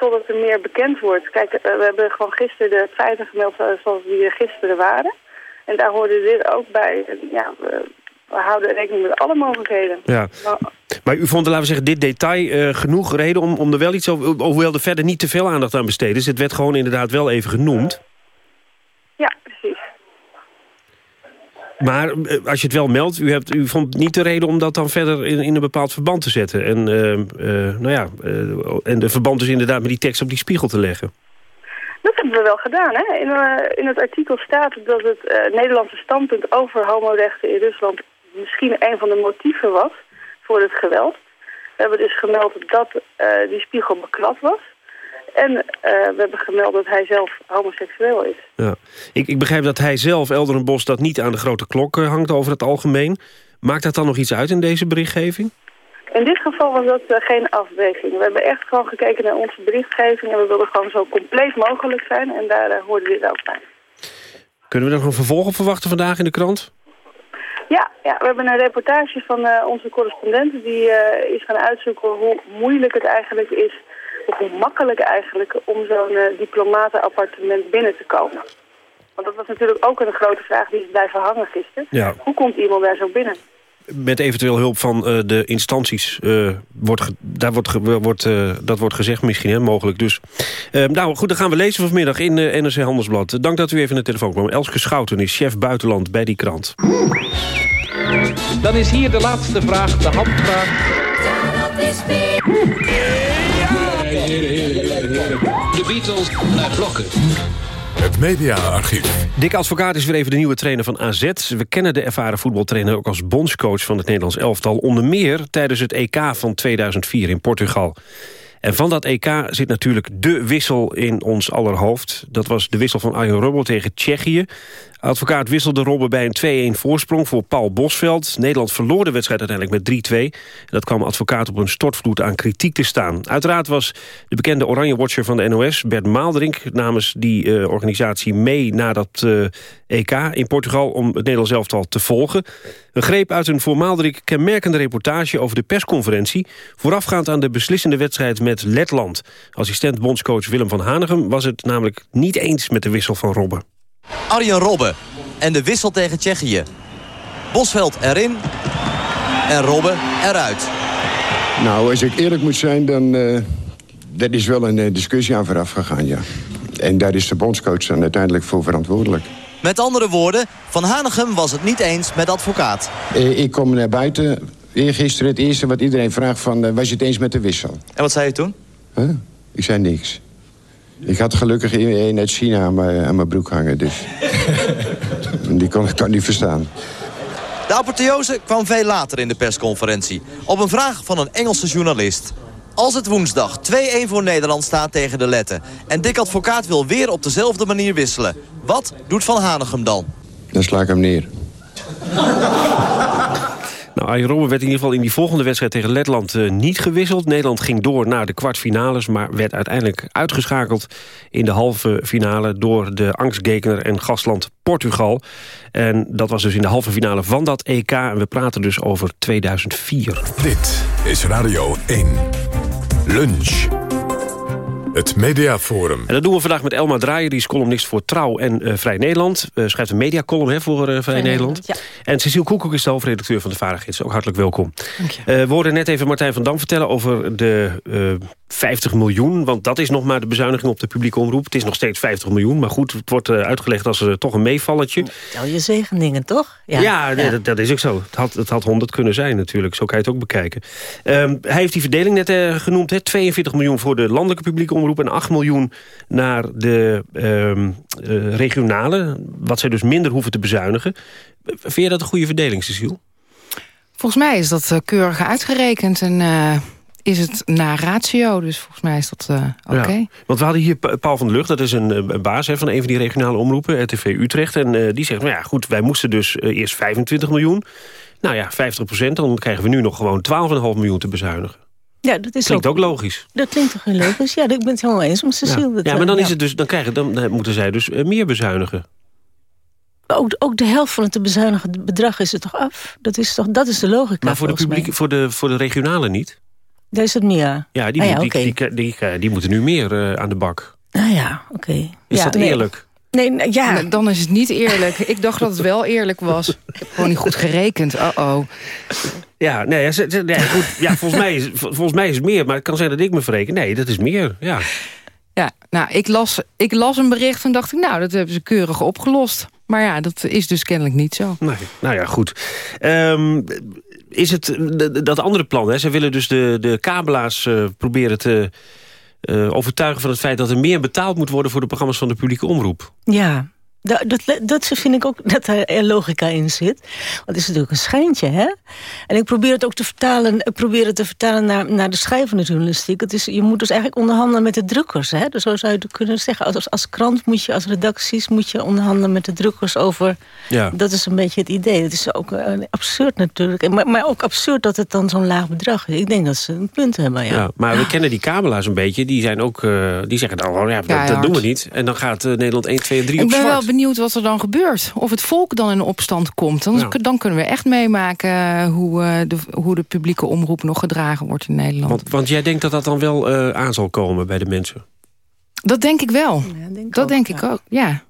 totdat er meer bekend wordt. Kijk, uh, we hebben gewoon gisteren de feiten gemeld zoals die er gisteren waren. En daar hoorde dit ook bij. Ja, we, we, houden rekening met alle mogelijkheden. Ja. Maar, maar u vond, laten we zeggen, dit detail genoeg reden om, om er wel iets over... hoewel er verder niet te veel aandacht aan besteed is. Het werd gewoon inderdaad wel even genoemd. Ja, precies. Maar als je het wel meldt, u, hebt, u vond niet de reden om dat dan verder in, in een bepaald verband te zetten. En, uh, uh, nou ja, en de verband dus inderdaad met die tekst op die spiegel te leggen. Dat hebben we wel gedaan. Hè? In, in het artikel staat dat het Nederlandse standpunt over homorechten in Rusland misschien een van de motieven was voor het geweld. We hebben dus gemeld dat die spiegel beklad was. En uh, we hebben gemeld dat hij zelf homoseksueel is. Ja. Ik, ik begrijp dat hij zelf, Elderenbos, dat niet aan de grote klok uh, hangt over het algemeen. Maakt dat dan nog iets uit in deze berichtgeving? In dit geval was dat uh, geen afweging. We hebben echt gewoon gekeken naar onze berichtgeving... en we wilden gewoon zo compleet mogelijk zijn. En daar hoorde dit ook bij. Kunnen we nog een vervolg op verwachten vandaag in de krant? Ja, ja we hebben een reportage van onze correspondent... die is gaan uitzoeken hoe moeilijk het eigenlijk is hoe makkelijk eigenlijk om zo'n uh, diplomatenappartement binnen te komen. Want dat was natuurlijk ook een grote vraag die is blijven hangen gisteren. Ja. Hoe komt iemand daar zo binnen? Met eventueel hulp van uh, de instanties, uh, wordt daar wordt, wordt, dat wordt gezegd misschien, hè, mogelijk. Dus, nou goed, dan gaan we lezen vanmiddag in NRC Handelsblad. Dank dat u even naar de telefoon kwam. Elske Schouten is chef buitenland bij die krant. Dan is hier de laatste vraag, de handvraag. De Beatles naar blokken. Het mediaarchief. Dick Advocaat is weer even de nieuwe trainer van AZ. We kennen de ervaren voetbaltrainer ook als bondscoach van het Nederlands elftal. Onder meer tijdens het EK van 2004 in Portugal. En van dat EK zit natuurlijk de wissel in ons aller hoofd. Dat was de wissel van Arjen Robben tegen Tsjechië. Advocaat wisselde Robben bij een 2-1 voorsprong voor Paul Bosveld. Nederland verloor de wedstrijd uiteindelijk met 3-2. Dat kwam advocaat op een stortvloed aan kritiek te staan. Uiteraard was de bekende Oranje Watcher van de NOS, Bert Maalderink... namens die uh, organisatie mee naar dat uh, EK in Portugal... om het Nederlands elftal te volgen. Een greep uit een voor Maalderink kenmerkende reportage over de persconferentie... voorafgaand aan de beslissende wedstrijd met Letland. Assistent bondscoach Willem van Hanegem was het namelijk niet eens met de wissel van Robben. Arjen Robben en de wissel tegen Tsjechië. Bosveld erin en Robben eruit. Nou, als ik eerlijk moet zijn, dan... Uh, dat is wel een uh, discussie aan vooraf gegaan, ja. En daar is de bondscoach dan uiteindelijk voor verantwoordelijk. Met andere woorden, Van Hanegem was het niet eens met advocaat. Uh, ik kom naar buiten. Eergisteren het eerste wat iedereen vraagt van... was je het eens met de wissel? En wat zei je toen? Huh? Ik zei niks. Ik had gelukkig een uit China aan mijn, aan mijn broek hangen, dus... Die kon ik kan niet verstaan. De apotheose kwam veel later in de persconferentie. Op een vraag van een Engelse journalist. Als het woensdag 2-1 voor Nederland staat tegen de Letten... en Dick Advocaat wil weer op dezelfde manier wisselen... wat doet Van Hanegem dan? Dan sla ik hem neer. Nou, Arjen werd in ieder geval in die volgende wedstrijd tegen Letland uh, niet gewisseld. Nederland ging door naar de kwartfinales, maar werd uiteindelijk uitgeschakeld in de halve finale door de angstgekner en gastland Portugal. En dat was dus in de halve finale van dat EK. En we praten dus over 2004. Dit is Radio 1. Lunch. Het Mediaforum. En dat doen we vandaag met Elma Draaier, die is columnist voor Trouw en uh, Vrij Nederland. Uh, schrijft een mediacolumn voor uh, Vrij, Nederland. Ja. En Cecile Koekoek is de hoofdredacteur van de Vaardigheids. Ook hartelijk welkom. we hoorden net even Martijn van Dam vertellen over de 50 miljoen. Want dat is nog maar de bezuiniging op de publieke omroep. Het is nog steeds 50 miljoen. Maar goed, het wordt uitgelegd als toch een meevalletje. Tel je zegeningen, toch? Ja, ja, dat, dat, is ook zo. Het had, het had 100 kunnen zijn natuurlijk. Zo kan je het ook bekijken. Um, hij heeft die verdeling net genoemd. Hè? 42 miljoen voor de landelijke publieke omroep... en 8 miljoen naar de um, uh, regionale. Wat zij dus minder hoeven te bezuinigen. Vind je dat een goede verdeling, Cecile? Volgens mij is dat keurig uitgerekend en uh, is het na ratio. Dus volgens mij is dat uh, oké. Okay. Ja, want we hadden hier Paul van der Lucht, dat is een, een baas hè, van een van die regionale omroepen, RTV Utrecht. En die zegt, nou ja goed, wij moesten dus eerst 25 miljoen. Nou ja, 50 procent, dan krijgen we nu nog gewoon 12,5 miljoen te bezuinigen. Ja, dat is klinkt ook, ook, logisch. Dat klinkt toch heel logisch? Ja, ik ben het helemaal eens met Cecile. Ja, ja maar dan, is het dus, dan, krijgen, dan moeten zij dus meer bezuinigen. Ook, ook de helft van het bezuinigen bedrag is er toch af? Dat is, toch, dat is de logica. Maar voor de, publiek, voor, de, voor de regionale niet? Daar is het meer. Ja, die, ah, ja, die, okay. die, die, die, die, moeten nu meer uh, aan de bak. Ah ja, oké. Okay. Is ja, dat eerlijk? Nee, ja. Dan is het niet eerlijk. Ik dacht dat het wel eerlijk was. Ik heb gewoon niet goed gerekend. Uh-oh. Ja, nee, nee, goed. ja volgens, mij is, volgens mij is het meer. Maar het kan zijn dat ik me verreken. Nee, dat is meer, ja. Ja, nou, ik las, ik las een bericht en dacht ik... nou, dat hebben ze keurig opgelost. Maar ja, dat is dus kennelijk niet zo. Nee, nou ja, goed. Um, is het dat andere plan, hè? Ze willen dus de, de kabelaars uh, proberen te uh, overtuigen van het feit... dat er meer betaald moet worden voor de programma's van de publieke omroep. Ja, dat, dat, dat vind ik ook dat er logica in zit. Want het is natuurlijk een schijntje, hè? En ik probeer het ook te vertalen, ik probeer het te vertalen naar, naar de schrijvende journalistiek. Het is, je moet dus eigenlijk onderhandelen met de drukkers, hè? Dus zo zou je het kunnen zeggen. Als, als krant moet je, als redacties moet je onderhandelen met de drukkers over... Ja. Dat is een beetje het idee. Het is ook uh, absurd natuurlijk. Maar, maar ook absurd dat het dan zo'n laag bedrag is. Ik denk dat ze een punt hebben, ja. ja maar we kennen die kabelaars een beetje. Die, zijn ook, uh, die zeggen dan, oh, ja, dat, dat doen we niet. En dan gaat uh, Nederland 1, 2 en 3 op zwart benieuwd wat er dan gebeurt. Of het volk dan in opstand komt. Dan, dan kunnen we echt meemaken hoe, uh, de, hoe de publieke omroep nog gedragen wordt in Nederland. Want, want jij denkt dat dat dan wel uh, aan zal komen bij de mensen? Dat denk ik wel. Ja, denk dat ook, denk ja. ik ook, ja.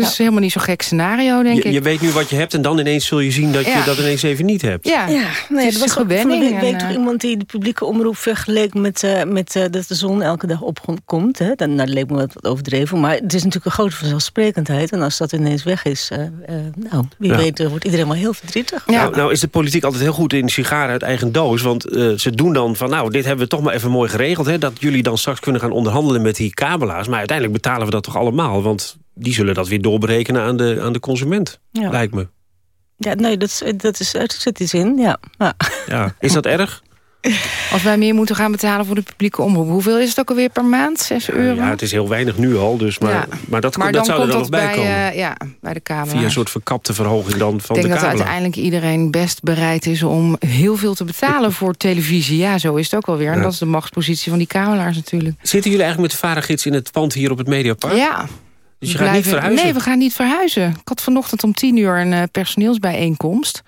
Dus ja. helemaal niet zo'n gek scenario, denk je, ik. Je weet nu wat je hebt en dan ineens zul je zien dat ja. je dat ineens even niet hebt. Ja, ja. Nee, het was gewenning. Ik weet toch iemand die de publieke omroep vergeleek met, uh, met uh, dat de zon elke dag opkomt. Hè? Dan, nou, dat leek me wat overdreven. Maar het is natuurlijk een grote vanzelfsprekendheid. En als dat ineens weg is, uh, nou, wie weet wordt iedereen wel heel verdrietig. Nou, nou is de politiek altijd heel goed in sigaren uit eigen doos. Want ze doen dan van, nou, dit hebben we toch maar even mooi geregeld. Hè, dat jullie dan straks kunnen gaan onderhandelen met die kabelaars. Maar uiteindelijk betalen we dat toch allemaal. Want die zullen dat weer doorberekenen aan de, aan de consument, ja. lijkt me. Ja, nee, dat, dat is, er zit iets in, ja. ja. ja. Is dat erg? Als wij meer moeten gaan betalen voor de publieke omroep. Hoeveel is het ook alweer per maand? 6 euro? Ja, het is heel weinig nu al, dus, maar, Ja. maar dat, Maar dat dan zou er komt dan nog dat bij komen. eh, ja, bij de Kamer. Via een soort verkapte verhoging dan van Ik denk de dat uiteindelijk iedereen best bereid is om heel veel te betalen voor televisie. Ja, zo is het ook alweer. En Ja. dat is de machtspositie van die Kamelaars natuurlijk. Zitten jullie eigenlijk met de vadergids in het pand hier op het Mediapark? Ja. Dus je gaat niet verhuizen? Nee, we gaan niet verhuizen. Ik had vanochtend om tien uur een eh, personeelsbijeenkomst.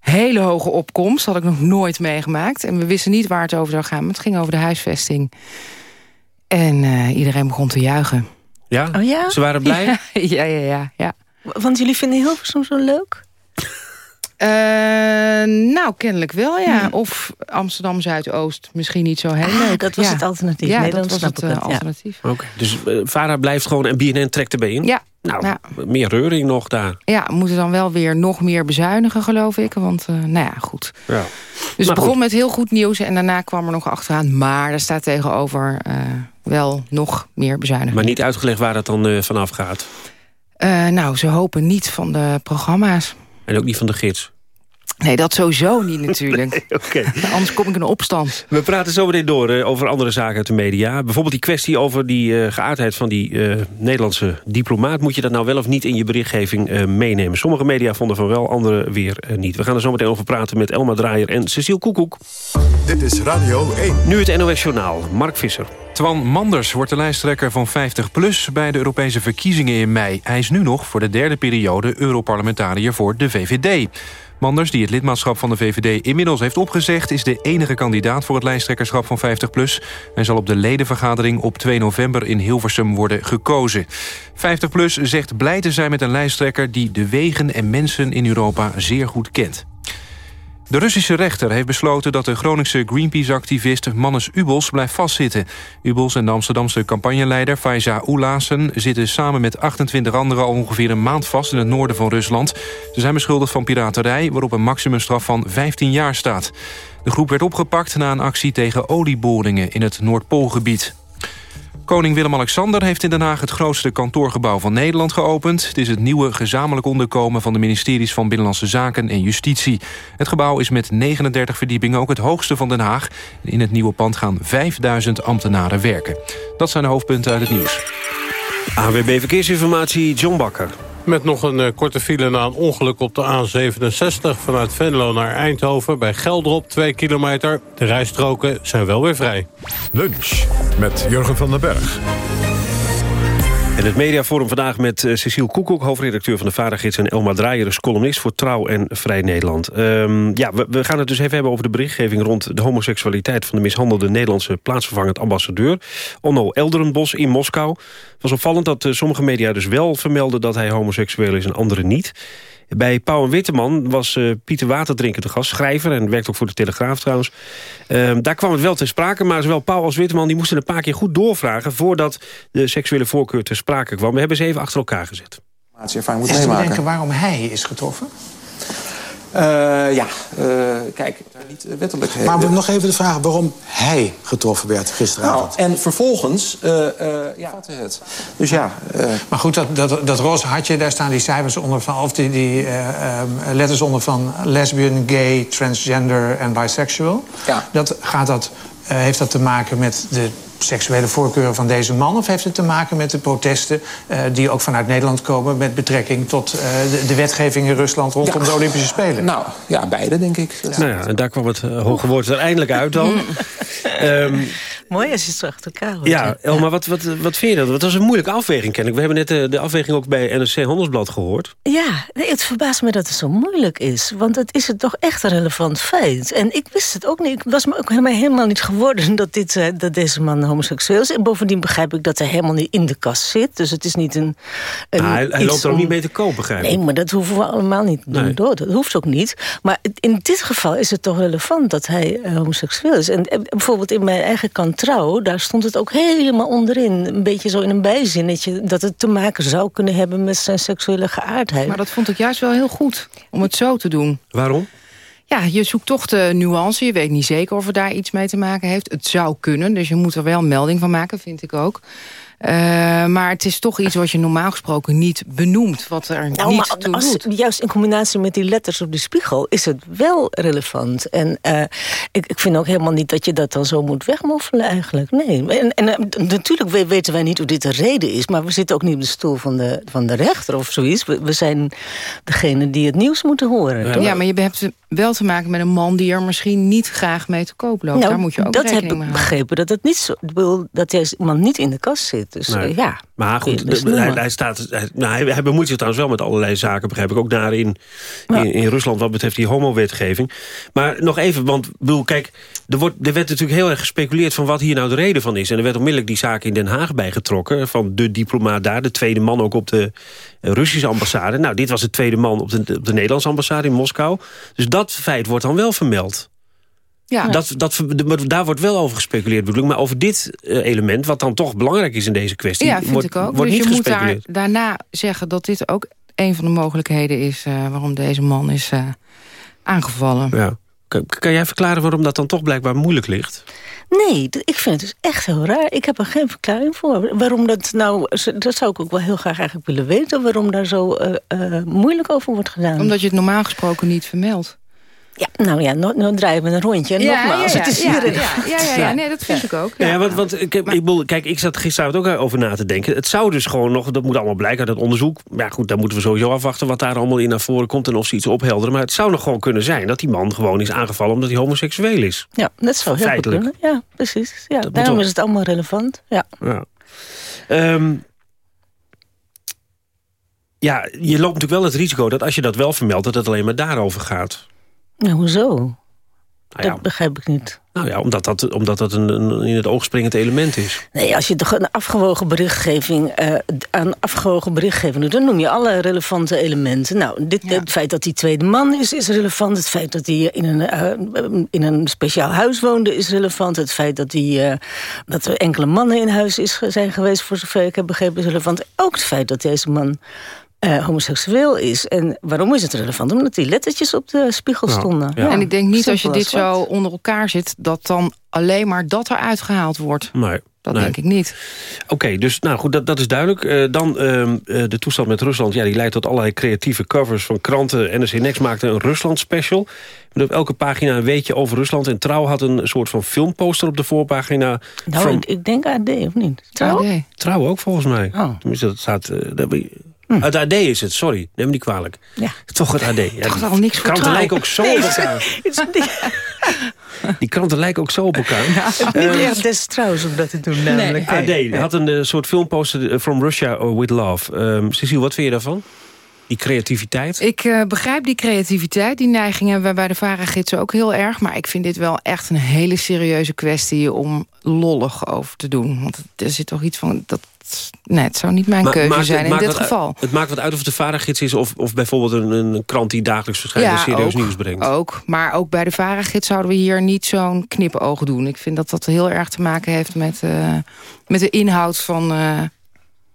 Hele hoge opkomst, had ik nog nooit meegemaakt. En we wisten niet waar het over zou gaan, maar het ging over de huisvesting. En eh, iedereen begon te juichen. Ja? Oh ja? Ze waren blij? Ja, ja, ja. ja, ja. Want jullie vinden Hilversum zo leuk? Eh, nou, kennelijk wel, ja. Of Amsterdam Zuidoost, misschien niet zo heel Ah, leuk. dat was Ja. het alternatief. Ja, Nee, dat was het eh, ja. alternatief. Oké, dus eh Vara blijft gewoon en BNN trekt erbij in? Ja. Nou, Ja. meer reuring nog daar. Ja, we moeten dan wel weer nog meer bezuinigen, geloof ik. Want, eh, nou ja, goed. Ja. Dus het begon goed. met heel goed nieuws en daarna kwam er nog achteraan. Maar daar staat tegenover eh, wel nog meer bezuinigen. Maar niet uitgelegd waar dat dan vanaf gaat. Eh, nou, ze hopen niet van de programma's. En ook niet van de gids. Nee, dat sowieso niet natuurlijk. Oké. Anders kom ik in opstand. We praten zo meteen door eh, over andere zaken uit de media. Bijvoorbeeld die kwestie over die eh, geaardheid van die eh, Nederlandse diplomaat. Moet je dat nou wel of niet in je berichtgeving eh, meenemen? Sommige media vonden van wel, andere weer niet. We gaan er zo meteen over praten met Elma Draaier en Cecile Koekoek. Dit is Radio 1. Nu het NOS Journaal. Mark Visser. Twan Manders wordt de lijsttrekker van 50PLUS bij de Europese verkiezingen in mei. Hij is nu nog voor de derde periode Europarlementariër voor de VVD. Manders, die het lidmaatschap van de VVD inmiddels heeft opgezegd... is de enige kandidaat voor het lijsttrekkerschap van 50PLUS. Hij zal op de ledenvergadering op 2 november in Hilversum worden gekozen. 50PLUS zegt blij te zijn met een lijsttrekker... die de wegen en mensen in Europa zeer goed kent. De Russische rechter heeft besloten dat de Groningse Greenpeace-activist Mannes Ubels blijft vastzitten. Ubels en de Amsterdamse campagneleider Faiza Oelassen zitten samen met 28 anderen al ongeveer een maand vast in het noorden van Rusland. Ze zijn beschuldigd van piraterij, waarop een maximumstraf van 15 jaar staat. De groep werd opgepakt na een actie tegen olieboringen in het Noordpoolgebied. Koning Willem-Alexander heeft in Den Haag het grootste kantoorgebouw van Nederland geopend. Het is het nieuwe gezamenlijk onderkomen van de ministeries van Binnenlandse Zaken en Justitie. Het gebouw is met 39 verdiepingen ook het hoogste van Den Haag. In het nieuwe pand gaan 5000 ambtenaren werken. Dat zijn de hoofdpunten uit het nieuws. AWB Verkeersinformatie, John Bakker. Met nog een eh, korte file na een ongeluk op de A67... vanuit Venlo naar Eindhoven bij Geldrop, 2 kilometer. De rijstroken zijn wel weer vrij. Lunch met Jurgen van den Berg. En het mediaforum vandaag met eh, Cecile Koekoek, hoofdredacteur van de Vadergids... en Elma Draaier, is columnist voor Trouw en Vrij Nederland. Ehm, ja, we, gaan het dus even hebben over de berichtgeving... rond de homoseksualiteit van de mishandelde Nederlandse plaatsvervangend ambassadeur... Onno Elderenbos in Moskou. Het was opvallend dat eh, sommige media dus wel vermelden... dat hij homoseksueel is en andere niet. Bij Pauw en Witteman was eh, Pieter Waterdrinker de gast, schrijver... en werkt ook voor de Telegraaf trouwens. Ehm, daar kwam het wel ter sprake, maar zowel Pauw als Witteman... die moesten een paar keer goed doorvragen... voordat de seksuele voorkeur ter sprake kwam. We hebben ze even achter elkaar gezet. ervaring moet Is te bedenken waarom hij is getroffen? Eh, ja, eh, kijk, daar niet eh, wettelijk... Maar we nog even de vraag waarom hij getroffen werd nou, gisteravond. en vervolgens, eh eh ja, vatte het. Dus ja... eh, Maar goed, dat, dat, dat roze hartje, daar staan die cijfers onder van... of die, die eh, ehm, letters onder van lesbian, gay, transgender en bisexual. Ja. Dat, gaat dat, eh, heeft dat te maken met de seksuele voorkeuren van deze man... of heeft het te maken met de protesten eh, die ook vanuit Nederland komen... met betrekking tot eh, de, de wetgeving in Rusland rondom Ja. de Olympische Spelen? nou, ja, beide, denk ik. Nou ja, en daar kwam het eh, hoge woord er eindelijk uit dan. Ehm, Mooi als je het achter elkaar hoort. ja, Elma, wat, wat, wat vind je dat? Dat was een moeilijke afweging, ken ik. We hebben net eh, de afweging ook bij NRC Handelsblad gehoord. Ja, nee, het verbaast me dat het zo moeilijk is. Want het is het toch echt een relevant feit. En ik wist het ook niet. Ik was me ook helemaal, helemaal niet geworden dat, dit, eh, dat deze man homoseksueel is. En bovendien begrijp ik dat hij helemaal niet in de kast zit. Dus het is niet een... een Ah, hij loopt er ook om- niet mee te koop, begrijp ik. Nee, maar dat hoeven we allemaal niet. Nee. Door. Dat hoeft ook niet. Maar het- in dit geval is het toch relevant dat hij eh, homoseksueel is. En bijvoorbeeld in mijn eigen kant Trouw... daar stond het ook helemaal onderin. Een beetje zo in een bijzinnetje... dat het te maken zou kunnen hebben met zijn seksuele geaardheid. Maar dat vond ik juist wel heel goed, om het zo te doen. Waarom? Ja, je zoekt toch de nuance. Je weet niet zeker of het daar iets mee te maken heeft. Het zou kunnen, dus je moet er wel melding van maken, vind ik ook. Eh, maar het is toch iets wat je normaal gesproken niet benoemt. Wat er Nou, niet maar toe als, doet. juist in combinatie met die letters op de spiegel is het wel relevant. En eh, ik, ik vind ook helemaal niet dat je dat dan zo moet wegmoffelen eigenlijk. Nee. En, en eh, natuurlijk we- weten wij niet hoe dit de reden is... maar we zitten ook niet op de stoel van de, van de rechter of zoiets. We, we zijn degene die het nieuws moeten horen. toch? Ja, maar je hebt wel te maken met een man die er misschien niet graag mee te koop loopt. Nou, Daar moet je ook dat rekening heb mee ik begrepen dat het niet zo... dat deze man niet in de kast zit. Dus Nee. eh, ja. Maar goed, hij, staat, hij, nou, hij, hij bemoeit zich trouwens wel met allerlei zaken, begrijp ik. Ook daar in, in, in Rusland wat betreft die homo-wetgeving. Maar nog even, want ik bedoel, kijk, er, wordt, er werd natuurlijk heel erg gespeculeerd... van wat hier nou de reden van is. En er werd onmiddellijk die zaak in Den Haag bijgetrokken... van de diplomaat daar, de tweede man ook op de eh, Russische ambassade. Nou, dit was de tweede man op de, op de Nederlandse ambassade in Moskou. Dus dat feit wordt dan wel vermeld. Ja. Dat, dat, daar wordt wel over gespeculeerd bedoel ik. Maar over dit eh, element, wat dan toch belangrijk is in deze kwestie... Ja, vind wordt, ik ook. wordt dus niet je moet daar daarna zeggen dat dit ook een van de mogelijkheden is... eh, waarom deze man is eh, aangevallen. Ja. Kan, kan jij verklaren waarom dat dan toch blijkbaar moeilijk ligt? Nee, ik vind het dus echt heel raar. Ik heb er geen verklaring voor. Waarom dat nou... Dat zou ik ook wel heel graag eigenlijk willen weten... waarom daar zo eh, eh, moeilijk over wordt gedaan. Omdat je het normaal gesproken niet vermeldt. Ja, nou ja, nou, nou draaien we een rondje. En Ja, nogmaals, ja, het is ja, hier... ja, ja, ja, ja, nee, dat vind ik ook. Ja, want, want ik, ik bedoel, kijk, ik zat gisteravond ook over na te denken. Het zou dus gewoon nog, dat moet allemaal blijken uit het onderzoek. Ja goed, daar moeten we sowieso afwachten wat daar allemaal in naar voren komt... en of ze iets ophelderen. Maar het zou nog gewoon kunnen zijn dat die man gewoon is aangevallen... omdat hij homoseksueel is. Ja, dat zou heel goed Feitelijk. kunnen. Ja, precies. Ja, daarom is het allemaal relevant. Ja. Ja. Ehm, ja, je loopt natuurlijk wel het risico dat als je dat wel vermeldt... dat het alleen maar daarover gaat. Nou, hoezo? Nou ja, Dat begrijp ik niet. nou ja omdat dat, omdat dat een, een in het oog springend element is. Nee, als je toch een afgewogen berichtgeving uh, aan afgewogen berichtgeving doet, dan noem je alle relevante elementen. Nou, dit, het feit dat hij tweede man is, is relevant. Het feit dat hij in een, uh, in een speciaal huis woonde, is relevant. Het feit dat, hij, uh, dat er enkele mannen in huis is, zijn geweest, voor zover ik heb begrepen, is relevant. Ook het feit dat deze man uh, homoseksueel is. En waarom is het relevant? Omdat die lettertjes op de spiegel nou, stonden. Ja. En ik denk niet als je dit zo onder elkaar zit... dat dan alleen maar dat eruit gehaald wordt. Nee. Dat nee. denk ik niet. Oké, okay, dus nou goed, dat, dat is duidelijk. Uh, dan uh, de toestand met Rusland. Ja, die leidt tot allerlei creatieve covers van kranten. NRC Next maakte een Rusland special. Met op elke pagina een weetje over Rusland. En Trouw had een soort van filmposter op de voorpagina. Nou, from... ik, ik, denk AD, of niet? Trouw? AD. Trouw ook, volgens mij. Oh. Tenminste, dat staat... Uh, dat, Hm. Het AD is het, sorry. Neem me niet kwalijk. Ja. Toch het AD. Ja, Toch al niks kranten trouw. lijken ook zo nee, op elkaar. Die kranten lijken ook zo op elkaar. Ja, niet echt des trouws om dat te doen, namelijk. Nee. AD had een uh, soort filmposter uh, From Russia with Love. Um, Cecile, wat vind je daarvan? Die creativiteit? Ik uh, begrijp die creativiteit. Die neigingen hebben we bij de varengidsen ook heel erg. Maar ik vind dit wel echt een hele serieuze kwestie... om lollig over te doen. Want er zit toch iets van... Dat, nee, het zou niet mijn maar, keuze zijn in dit wat, geval. Het maakt wat uit of het de varengids is... of, of bijvoorbeeld een, een krant die dagelijks verschijnt... ja, serieus ook, nieuws brengt. ook. Maar ook bij de varengids zouden we hier niet zo'n knipoog doen. Ik vind dat dat heel erg te maken heeft met, uh, met de inhoud van... Uh,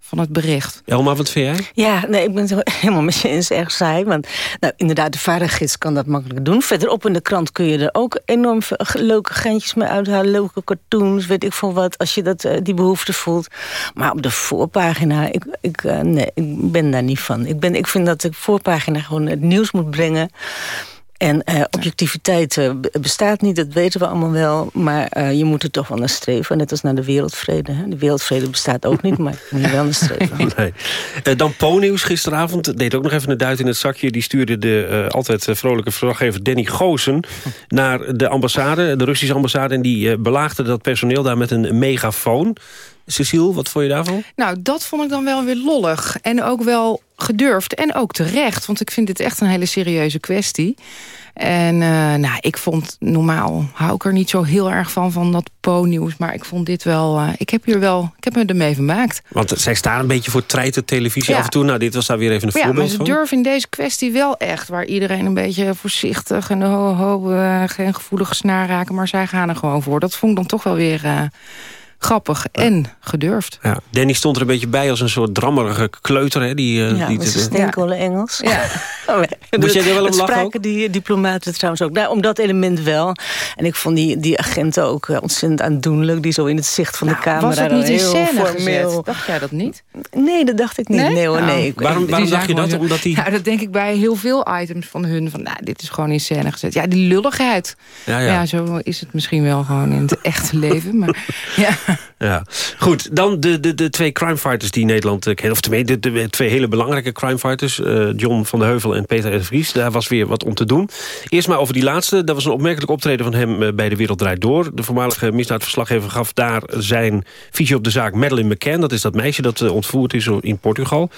van het bericht. Elma, wat vind jij? Ja, nee, ik ben het helemaal met je eens erg saai. Want nou, inderdaad, de vadergids kan dat makkelijk doen. Verderop in de krant kun je er ook enorm leuke geintjes mee uithalen. Leuke cartoons, weet ik veel wat. Als je dat, uh, die behoefte voelt. Maar op de voorpagina, ik, ik, uh, nee, ik ben daar niet van. Ik, ben, ik vind dat de voorpagina gewoon het nieuws moet brengen. En uh, objectiviteit uh, bestaat niet, dat weten we allemaal wel. Maar uh, je moet er toch wel naar streven. Net als naar de wereldvrede. Hè? De wereldvrede bestaat ook niet, maar je moet er wel naar streven. Nee. Dan Po-nieuws gisteravond. Deed ook nog even een duit in het zakje. Die stuurde de altijd vrolijke verslaggever Danny Goosen... naar de ambassade, de Russische ambassade. En die belaagde dat personeel daar met een megafoon. Cecile, wat vond je daarvan? Nou, dat vond ik dan wel weer lollig. En ook wel gedurfd en ook terecht. Want ik vind dit echt een hele serieuze kwestie. En uh, nou, ik vond normaal, hou ik er niet zo heel erg van, van dat Po-nieuws. Maar ik vond dit wel, uh, ik heb hier wel, ik heb me ermee vermaakt. Want zij staan een beetje voor treiten televisie ja. af en toe. Nou, dit was daar weer even een ja, voorbeeld maar ze van. durven in deze kwestie wel echt, waar iedereen een beetje voorzichtig en ho, ho uh, geen gevoelige snaar raken. Maar zij gaan er gewoon voor. Dat vond ik dan toch wel weer grappig en gedurfd. Ja. Danny stond er een beetje bij als een soort drammerige kleuter. Hè, die, uh, ja, die met zijn steenkolen Engels. Ja. Moest jij er wel om lachen spraken die diplomaten trouwens ook. Nou, om dat element wel. En ik vond die, die agenten ook uh, ontzettend aandoenlijk. Die zo in het zicht van nou, de camera. Was het niet in scène formeel. gezet? Dacht jij dat niet? Nee, dat dacht ik niet. Nee, nee hoor, nou, nee. Waarom, waarom dacht je dat? Zo, Omdat die... Nou, dat denk ik bij heel veel items van hun. Van, nou, dit is gewoon in scène gezet. Ja, die lulligheid. Ja, ja. ja, zo is het misschien wel gewoon in het echte leven. Maar, ja. Ja. Goed, dan de, de, de twee crimefighters die Nederland kent. Of tenminste, de, de, twee hele belangrijke crimefighters. Uh, John van de Heuvel en Peter R. Vries. Daar was weer wat om te doen. Eerst maar over die laatste. Dat was een opmerkelijk optreden van hem uh, bij De Wereld Draait Door. De voormalige misdaadverslaggever gaf daar zijn visie op de zaak Madeleine McCann. Dat is dat meisje dat ontvoerd is in Portugal.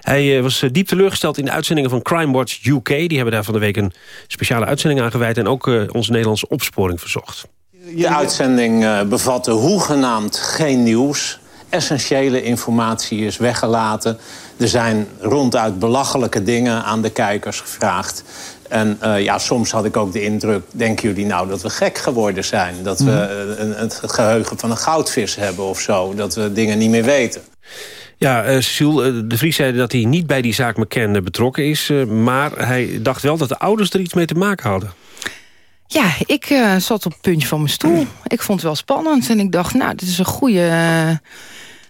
Hij was diep teleurgesteld in de uitzendingen van Crime Watch UK. Die hebben daar van de week een speciale uitzending aan gewijd. En ook onze Nederlandse opsporing verzocht. Je uitzending uh, bevatte hoegenaamd geen nieuws. Essentiële informatie is weggelaten. Er zijn ronduit belachelijke dingen aan de kijkers gevraagd. En uh, ja, soms had ik ook de indruk, denken jullie nou dat we gek geworden zijn? Dat we uh, een, het geheugen van een goudvis hebben of zo? Dat we dingen niet meer weten? Ja, uh, Cecile, de Vries zei dat hij niet bij die zaak McCann betrokken is. maar hij dacht wel dat de ouders er iets mee te maken hadden. Ja, ik uh, zat op het puntje van mijn stoel. Ik vond het wel spannend en ik dacht, nou, dit is een goede, uh,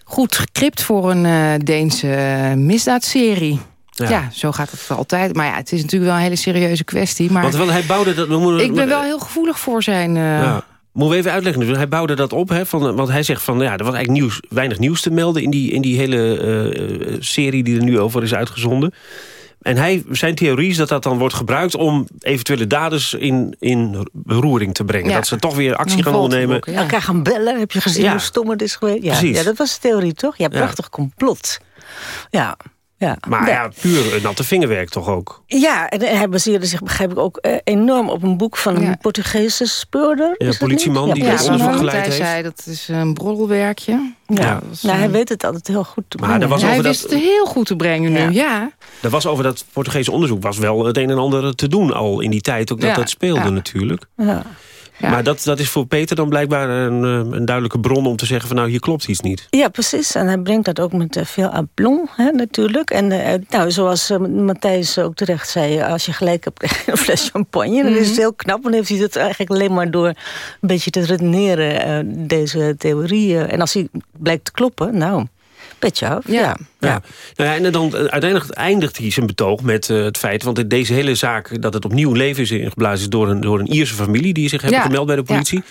goed gekript voor een uh, Deense misdaadserie. Ja. ja. zo gaat het altijd. Maar ja, het is natuurlijk wel een hele serieuze kwestie. Maar Want, hij bouwde dat... Ik ben wel heel gevoelig voor zijn... Ja. Moeten we even uitleggen. Hij bouwde dat op. Hè, van, want hij zegt van ja, er was eigenlijk nieuws, weinig nieuws te melden... in die, in die hele serie die er nu over is uitgezonden. En hij, zijn theorie is dat dat dan wordt gebruikt om eventuele daders in, in beroering te brengen. Ja. Dat ze toch weer actie gaan ondernemen. Ja. Elkaar gaan bellen. Heb je gezien Ja. hoe stom het is geweest? Ja, dat was de theorie toch? Ja, Ja. prachtig complot. Ja, ja. Maar ja, puur een natte vingerwerk toch ook. Ja, en hij baseerde zich, begrijp ik ook, eh, enorm op een boek van een Portugese speurder. Ja, dat politieman die ja, onderzoek geleid hij heeft. zei dat is een broddelwerkje. Ja, nou, hij eh, weet het altijd heel goed te Maar brengen. was hij over dat- wist het heel goed te brengen nu, ja. Er was over dat Portugese onderzoek was wel het een en ander te doen al in die tijd. Ook dat Ja, dat speelde ja. natuurlijk. Ja. Maar dat, dat is voor Peter dan blijkbaar een, eh, een duidelijke bron om te zeggen van nou hier klopt iets niet. Ja, precies. En hij brengt dat ook met eh, veel aplomb, hè, natuurlijk. En eh, nou, zoals Matthijs ook terecht zei... als je gelijk hebt krijg je een fles champagne... dan is het heel knap. Dan heeft hij het eigenlijk alleen maar door een beetje te redeneren... eh, deze theorieën. En als hij blijkt te kloppen, nou, petje af. Ja. Ja. Nou ja, en dan eh, uiteindelijk eindigt hij zijn betoog met eh, het feit... want deze hele zaak dat het opnieuw leven is ingeblazen... is door een, door een Ierse familie die zich hebben gemeld bij de politie.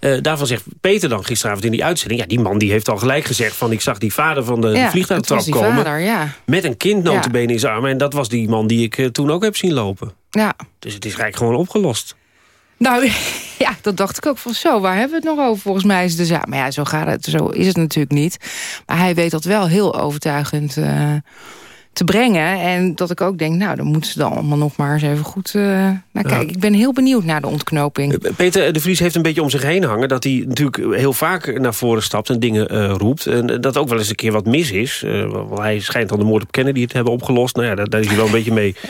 Eh, daarvan zegt Peter dan gisteravond in die uitzending... ja, die man die heeft al gelijk gezegd van... ik zag die vader van de, Ja, vliegtuigtrap komen... vader, ja. met een kind notabene in zijn armen. En dat was die man die ik toen ook heb zien lopen. Ja. Dus het is eigenlijk gewoon opgelost. Nou, ja, dat dacht ik ook van zo. Waar hebben we het nog over? Volgens mij is de zaak. Maar ja, zo, gaat het, zo is het natuurlijk niet. Maar hij weet dat wel heel overtuigend eh, te brengen. En dat ik ook denk, nou, dan moeten ze dan allemaal nog maar eens even goed... eh nou, kijk, ik ben heel benieuwd naar de ontknoping. Peter de Vries heeft een beetje om zich heen hangen... dat hij natuurlijk heel vaak naar voren stapt en dingen eh, roept. En dat ook wel eens een keer wat mis is. Eh, want hij schijnt dan de moord op Kennedy te hebben opgelost. Nou ja, daar, daar is hij wel een beetje mee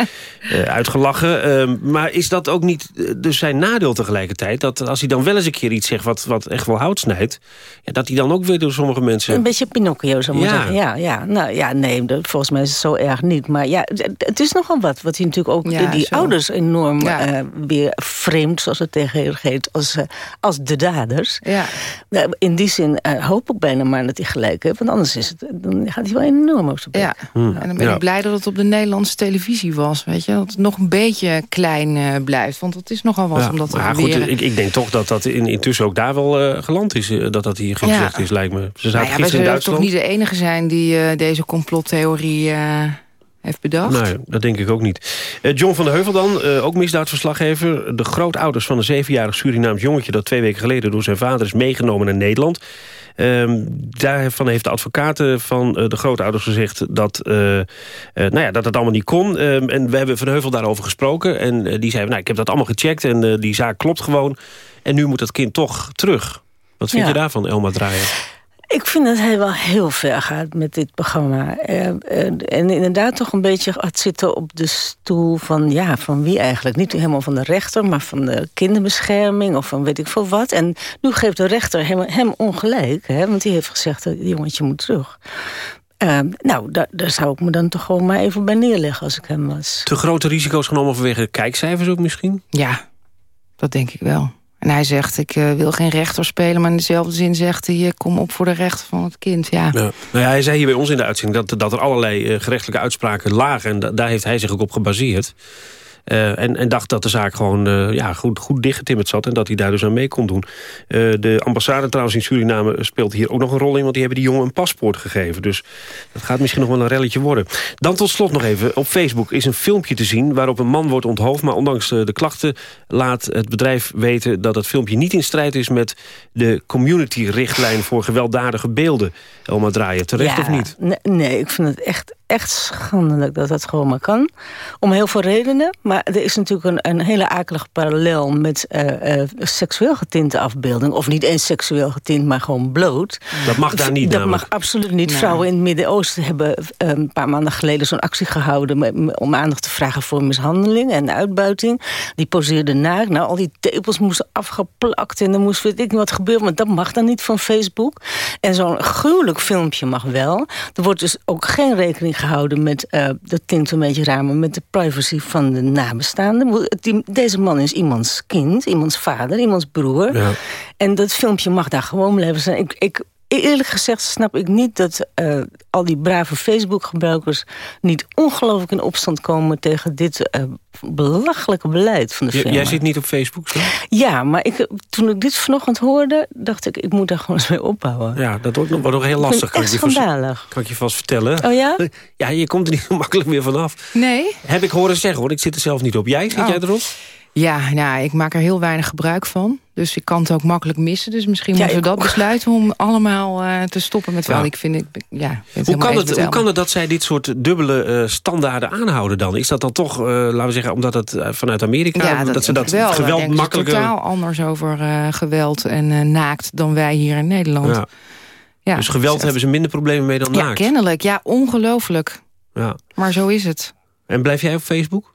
eh, uitgelachen. Ehm, maar is dat ook niet eh, dus zijn nadeel tegelijkertijd? Dat als hij dan wel eens een keer iets zegt wat, wat echt wel hout snijdt... Ja, dat hij dan ook weer door sommige mensen... Een beetje Pinocchio, zou ik maar Ja. zeggen. Ja, ja, nou, ja, nee, volgens mij is het zo erg niet. Maar ja, het, is nogal wat. Wat hij natuurlijk ook Ja, die zo. ouders enorm Ja. eh, weer vreemd, zoals het tegenwoordig heet, als, eh, als de daders. Ja. Nou, in die zin eh, hoop ik bijna maar dat hij gelijk heeft. Want anders is het, dan gaat hij wel enorm op zijn bek. Ja, en dan ben ik blij dat het op de Nederlandse televisie was. Weet je? Dat het nog een beetje klein eh, blijft. Want het is nogal wat Ja, om dat te maar goed, proberen. ik, ik denk toch dat dat in, intussen ook daar wel eh, geland is. eh, dat dat hier gezegd Ja. is, lijkt me. Ze zaten Nou ja, wij gisteren in zullen Duitsland. toch niet de enige zijn die eh, deze complottheorie eh, heeft bedacht. Nee, dat denk ik ook niet. Eh, John van der Heuvel dan, eh, ook misdaadverslaggever. De grootouders van een zevenjarig Surinaams jongetje... dat twee weken geleden door zijn vader is meegenomen naar Nederland. Ehm, daarvan heeft de advocaat eh, van de grootouders gezegd... dat, nou ja, dat het allemaal niet kon. Ehm, en we hebben Van der Heuvel daarover gesproken. En die zei, nou, ik heb dat allemaal gecheckt... en die zaak klopt gewoon. En nu moet dat kind toch terug. Wat vind Ja. je daarvan, Elma Draaier? Ik vind dat hij wel heel ver gaat met dit programma. Eh, eh, en inderdaad toch een beetje gaat zitten op de stoel van... ja, van wie eigenlijk? Niet helemaal van de rechter, maar van de kinderbescherming... of van weet ik veel wat. En nu geeft de rechter hem, hem ongelijk, hè, want die heeft gezegd... dat jongetje moet terug. Uh, nou, daar, daar, zou ik me dan toch gewoon maar even bij neerleggen als ik hem was. Te grote risico's genomen vanwege de kijkcijfers ook misschien? Ja, dat denk ik wel. En hij zegt, ik uh, wil geen rechter spelen... maar in dezelfde zin zegt hij, uh, kom op voor de rechten van het kind. Ja. Nou ja, hij zei hier bij ons in de uitzending... dat, dat er allerlei uh, gerechtelijke uitspraken lagen... en da daar heeft hij zich ook op gebaseerd. Uh, en, en, dacht dat de zaak gewoon uh, ja, goed, goed dichtgetimmerd zat... en dat hij daar dus aan mee kon doen. Uh, de ambassade trouwens in Suriname speelt hier ook nog een rol in... want die hebben die jongen een paspoort gegeven. Dus dat gaat misschien nog wel een relletje worden. Dan tot slot nog even. Op Facebook is een filmpje te zien waarop een man wordt onthoofd... maar ondanks de klachten laat het bedrijf weten... dat het filmpje niet in strijd is met de community-richtlijn... voor gewelddadige beelden. Elma Draaien, terecht ja, of niet? Nee, nee, ik vind het echt echt schandelijk dat dat gewoon maar kan. Om heel veel redenen. Maar er is natuurlijk een, een hele akelige parallel... met uh, uh, seksueel getinte afbeelding. Of niet eens seksueel getint, maar gewoon bloot. Dat mag daar niet Dat namelijk. mag absoluut niet. Nee. Vrouwen in het Midden-Oosten hebben uh, een paar maanden geleden... zo'n actie gehouden met, om aandacht te vragen voor mishandeling en uitbuiting. Die poseerden naakt. Nou, al die tepels moesten afgeplakt en er moest weet ik niet wat gebeuren. Maar dat mag dan niet van Facebook. En zo'n gruwelijk filmpje mag wel. Er wordt dus ook geen rekening gehouden met, uh, dat klinkt een beetje raar, maar met de privacy van de nabestaanden. Deze man is iemands kind, iemands vader, iemands broer. Ja. En dat filmpje mag daar gewoon blijven zijn. Ik, ik, eerlijk gezegd snap ik niet dat uh, al die brave Facebook-gebruikers... niet ongelooflijk in opstand komen tegen dit uh, belachelijke beleid van de firma. Jij zit niet op Facebook, zo? Ja, maar ik, toen ik dit vanochtend hoorde, dacht ik... ik moet daar gewoon eens mee opbouwen. Ja, dat wordt nog, wordt nog heel lastig. Kan ik, je vast, kan ik je vast vertellen. Oh ja? Ja, je komt er niet zo makkelijk meer vanaf. Nee? Heb ik horen zeggen, hoor. Ik zit er zelf niet op. Jij, zit oh. jij erop? Ja, nou, ik maak er heel weinig gebruik van. Dus ik kan het ook makkelijk missen. Dus misschien ja, moeten we dat ook. besluiten om allemaal uh, te stoppen met wel. Ja. Ik vind, ik, ja, hoe, kan het, hoe kan het dat zij dit soort dubbele uh, standaarden aanhouden dan? Is dat dan toch, uh, laten we zeggen, omdat het vanuit Amerika... Ja, dat, dat ze dat wel. geweld makkelijker... totaal anders over geweld en naakt dan wij hier in Nederland. Ja. Ja, dus geweld dus hebben ze minder problemen mee dan ja, naakt? kennelijk. Ja, ongelooflijk. Ja. Maar zo is het. En blijf jij op Facebook?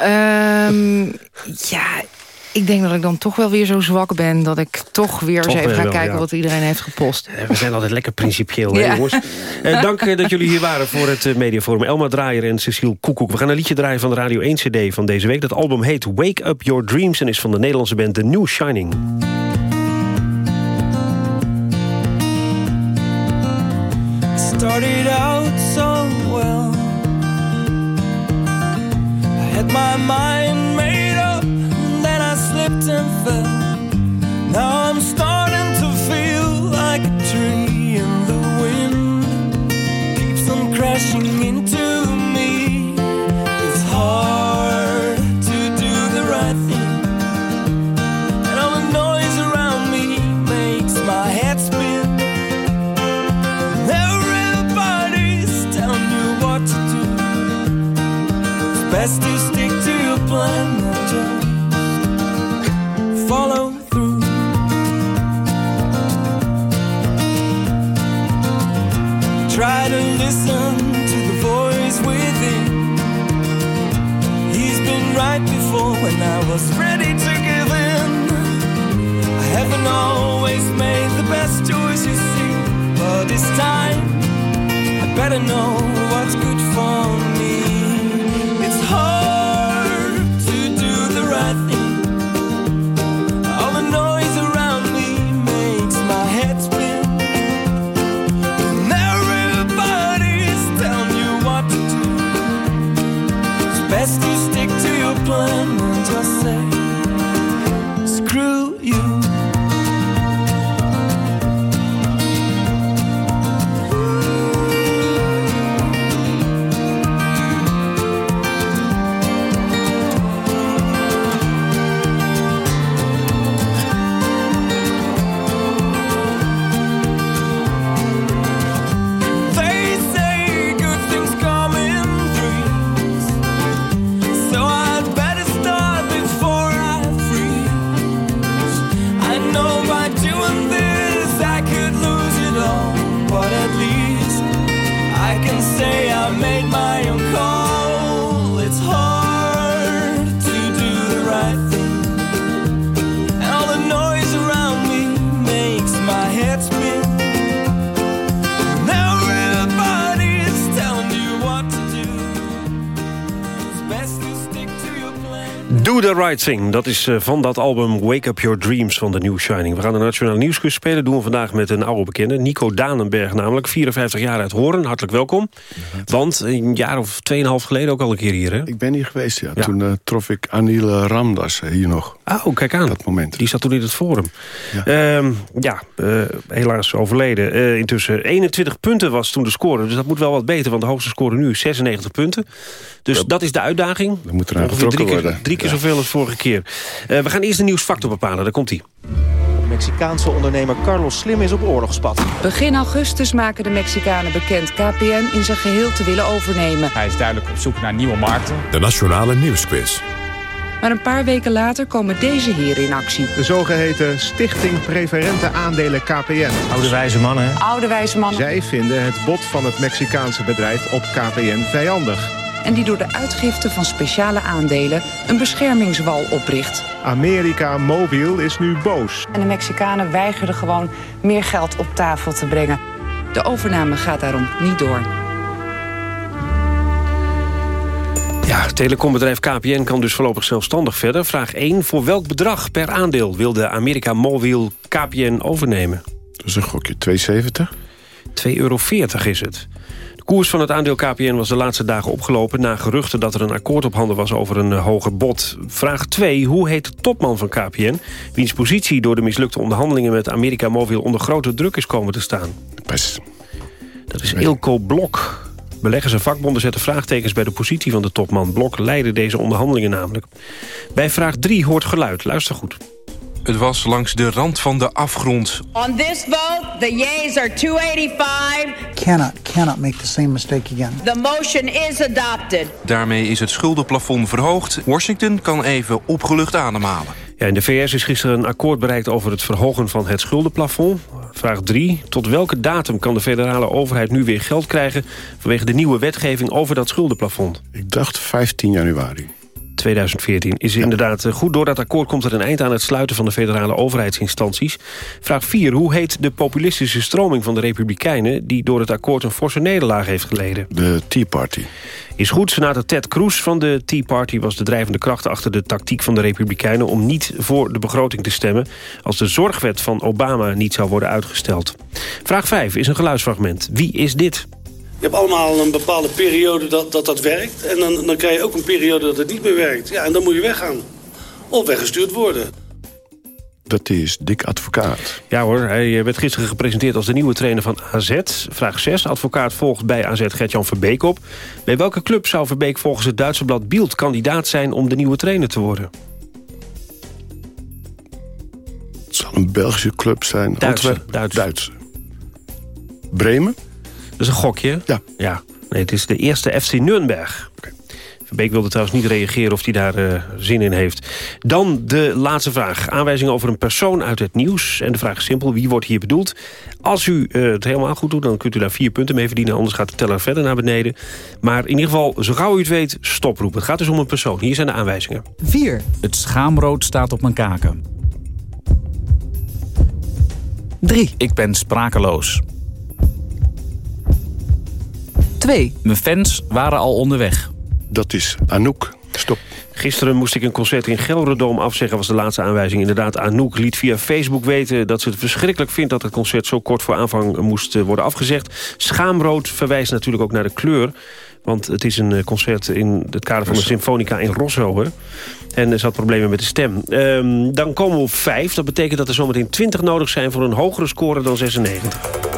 Um, ja, ik denk dat ik dan toch wel weer zo zwak ben... dat ik toch weer toch eens even ga wel, kijken ja. wat iedereen heeft gepost. We zijn altijd lekker principieel, hè, jongens. Uh, dank uh, dat jullie hier waren voor het Mediaforum. Elma Draaier en Cecile Koekoek. We gaan een liedje draaien van de Radio 1 CD van deze week. Dat album heet Wake Up Your Dreams... en is van de Nederlandse band The New Shining. Started out so my mind made up, then I slipped and fell. Now I'm starting was ready to give in. I haven't always made the best choice, you see, but this time I better know what's good for I made my Do the Right Thing. Dat is eh, van dat album Wake Up Your Dreams van de New Shining. We gaan de Nationale Nieuwsquiz spelen. doen we vandaag met een oude bekende. Nico Danenberg namelijk. 54 jaar uit Horen. Hartelijk welkom. Want een jaar of tweeënhalf geleden ook al een keer hier, hè? Ik ben hier geweest, ja. Toen uh, trof ik Anil Ramdas eh, hier nog. Oh, kijk aan. Dat moment. Die zat toen in het forum. Ja, uh, ja uh, helaas overleden. intussen 21 punten was toen de score. Dus dat moet wel wat beter, want de hoogste score nu is 96 punten. Dus dat is de uitdaging. Dan moet er aan getrokken drie worden. Drie keer zoveel als vorige keer. Uh, we gaan eerst de nieuwsfactor bepalen. Daar komt hij. Mexicaanse ondernemer Carlos Slim is op oorlogspad. Begin augustus maken de Mexicanen bekend KPN in zijn geheel te willen overnemen. Hij is duidelijk op zoek naar nieuwe markten. De Nationale Nieuwsquiz. Maar een paar weken later komen deze heren in actie. De zogeheten Stichting Preferente Aandelen KPN. Oude wijze mannen. Oude wijze mannen. Zij vinden het bod van het Mexicaanse bedrijf op KPN vijandig en die door de uitgifte van speciale aandelen een beschermingswal opricht. Amerika Mobil is nu boos. En de Mexicanen weigerden gewoon meer geld op tafel te brengen. De overname gaat daarom niet door. Ja, telecombedrijf KPN kan dus voorlopig zelfstandig verder. Vraag 1. Voor welk bedrag per aandeel wil de Amerika Mobil KPN overnemen? Dat is een gokje 2,70? 2,40 euro is het. Koers van het aandeel KPN was de laatste dagen opgelopen... na geruchten dat er een akkoord op handen was over een uh, hoger bod. Vraag 2. Hoe heet de topman van KPN... wiens positie door de mislukte onderhandelingen met Amerika Mobil... onder grote druk is komen te staan? Pas. Dat is Ilko Blok. Beleggers en vakbonden zetten vraagtekens bij de positie van de topman. Blok leidde deze onderhandelingen namelijk. Bij vraag 3 hoort geluid. Luister goed. Het was langs de rand van de afgrond. On this vote, the yeas are 285. Cannot, cannot make the same mistake again. The motion is adopted. Daarmee is het schuldenplafond verhoogd. Washington kan even opgelucht ademhalen. Ja, in de VS is gisteren een akkoord bereikt over het verhogen van het schuldenplafond. Vraag 3. Tot welke datum kan de federale overheid nu weer geld krijgen... vanwege de nieuwe wetgeving over dat schuldenplafond? Ik dacht 15 januari. 2014 is inderdaad eh, goed. Door dat akkoord komt er een eind aan het sluiten van de federale overheidsinstanties. Vraag 4. Hoe heet de populistische stroming van de Republikeinen... die door het akkoord een forse nederlaag heeft geleden? De Tea Party. Is goed. Senator Ted Cruz van de Tea Party was de drijvende kracht achter de tactiek van de Republikeinen... om niet voor de begroting te stemmen als de zorgwet van Obama niet zou worden uitgesteld. Vraag 5 is een geluidsfragment. Wie is dit? Je hebt allemaal een bepaalde periode dat dat, dat werkt. En dan, dan krijg je ook een periode dat het niet meer werkt. Ja, en dan moet je weggaan. Of weggestuurd worden. Dat is Dick Advocaat. Ja hoor, hij werd gisteren gepresenteerd als de nieuwe trainer van AZ. Vraag 6. Advocaat volgt bij AZ Gertjan Verbeek op. Bij welke club zou Verbeek volgens het Duitse blad Bild kandidaat zijn om de nieuwe trainer te worden? Het zal een Belgische club zijn. Duitse. Duitse. Duitse. Bremen? Dat is een gokje. Ja. ja. Nee, het is de eerste FC Nürnberg. Okay. Verbeek wilde trouwens niet reageren of hij daar uh, zin in heeft. Dan de laatste vraag. Aanwijzing over een persoon uit het nieuws. En de vraag is simpel, wie wordt hier bedoeld? Als u uh, het helemaal goed doet, dan kunt u daar vier punten mee verdienen. Anders gaat de teller verder naar beneden. Maar in ieder geval, zo gauw u het weet, stoproep. Het gaat dus om een persoon. Hier zijn de aanwijzingen. 4. Het schaamrood staat op mijn kaken. 3. Ik ben sprakeloos. 2. Mijn fans waren al onderweg. Dat is Anouk. Stop. Gisteren moest ik een concert in Gelredome afzeggen... was de laatste aanwijzing. Inderdaad, Anouk liet via Facebook weten dat ze het verschrikkelijk vindt... dat het concert zo kort voor aanvang moest worden afgezegd. Schaamrood verwijst natuurlijk ook naar de kleur. Want het is een concert in het kader van de Symfonica in Roshohe. En er zat problemen met de stem. Um, dan komen we op 5. Dat betekent dat er zometeen 20 nodig zijn... voor een hogere score dan 96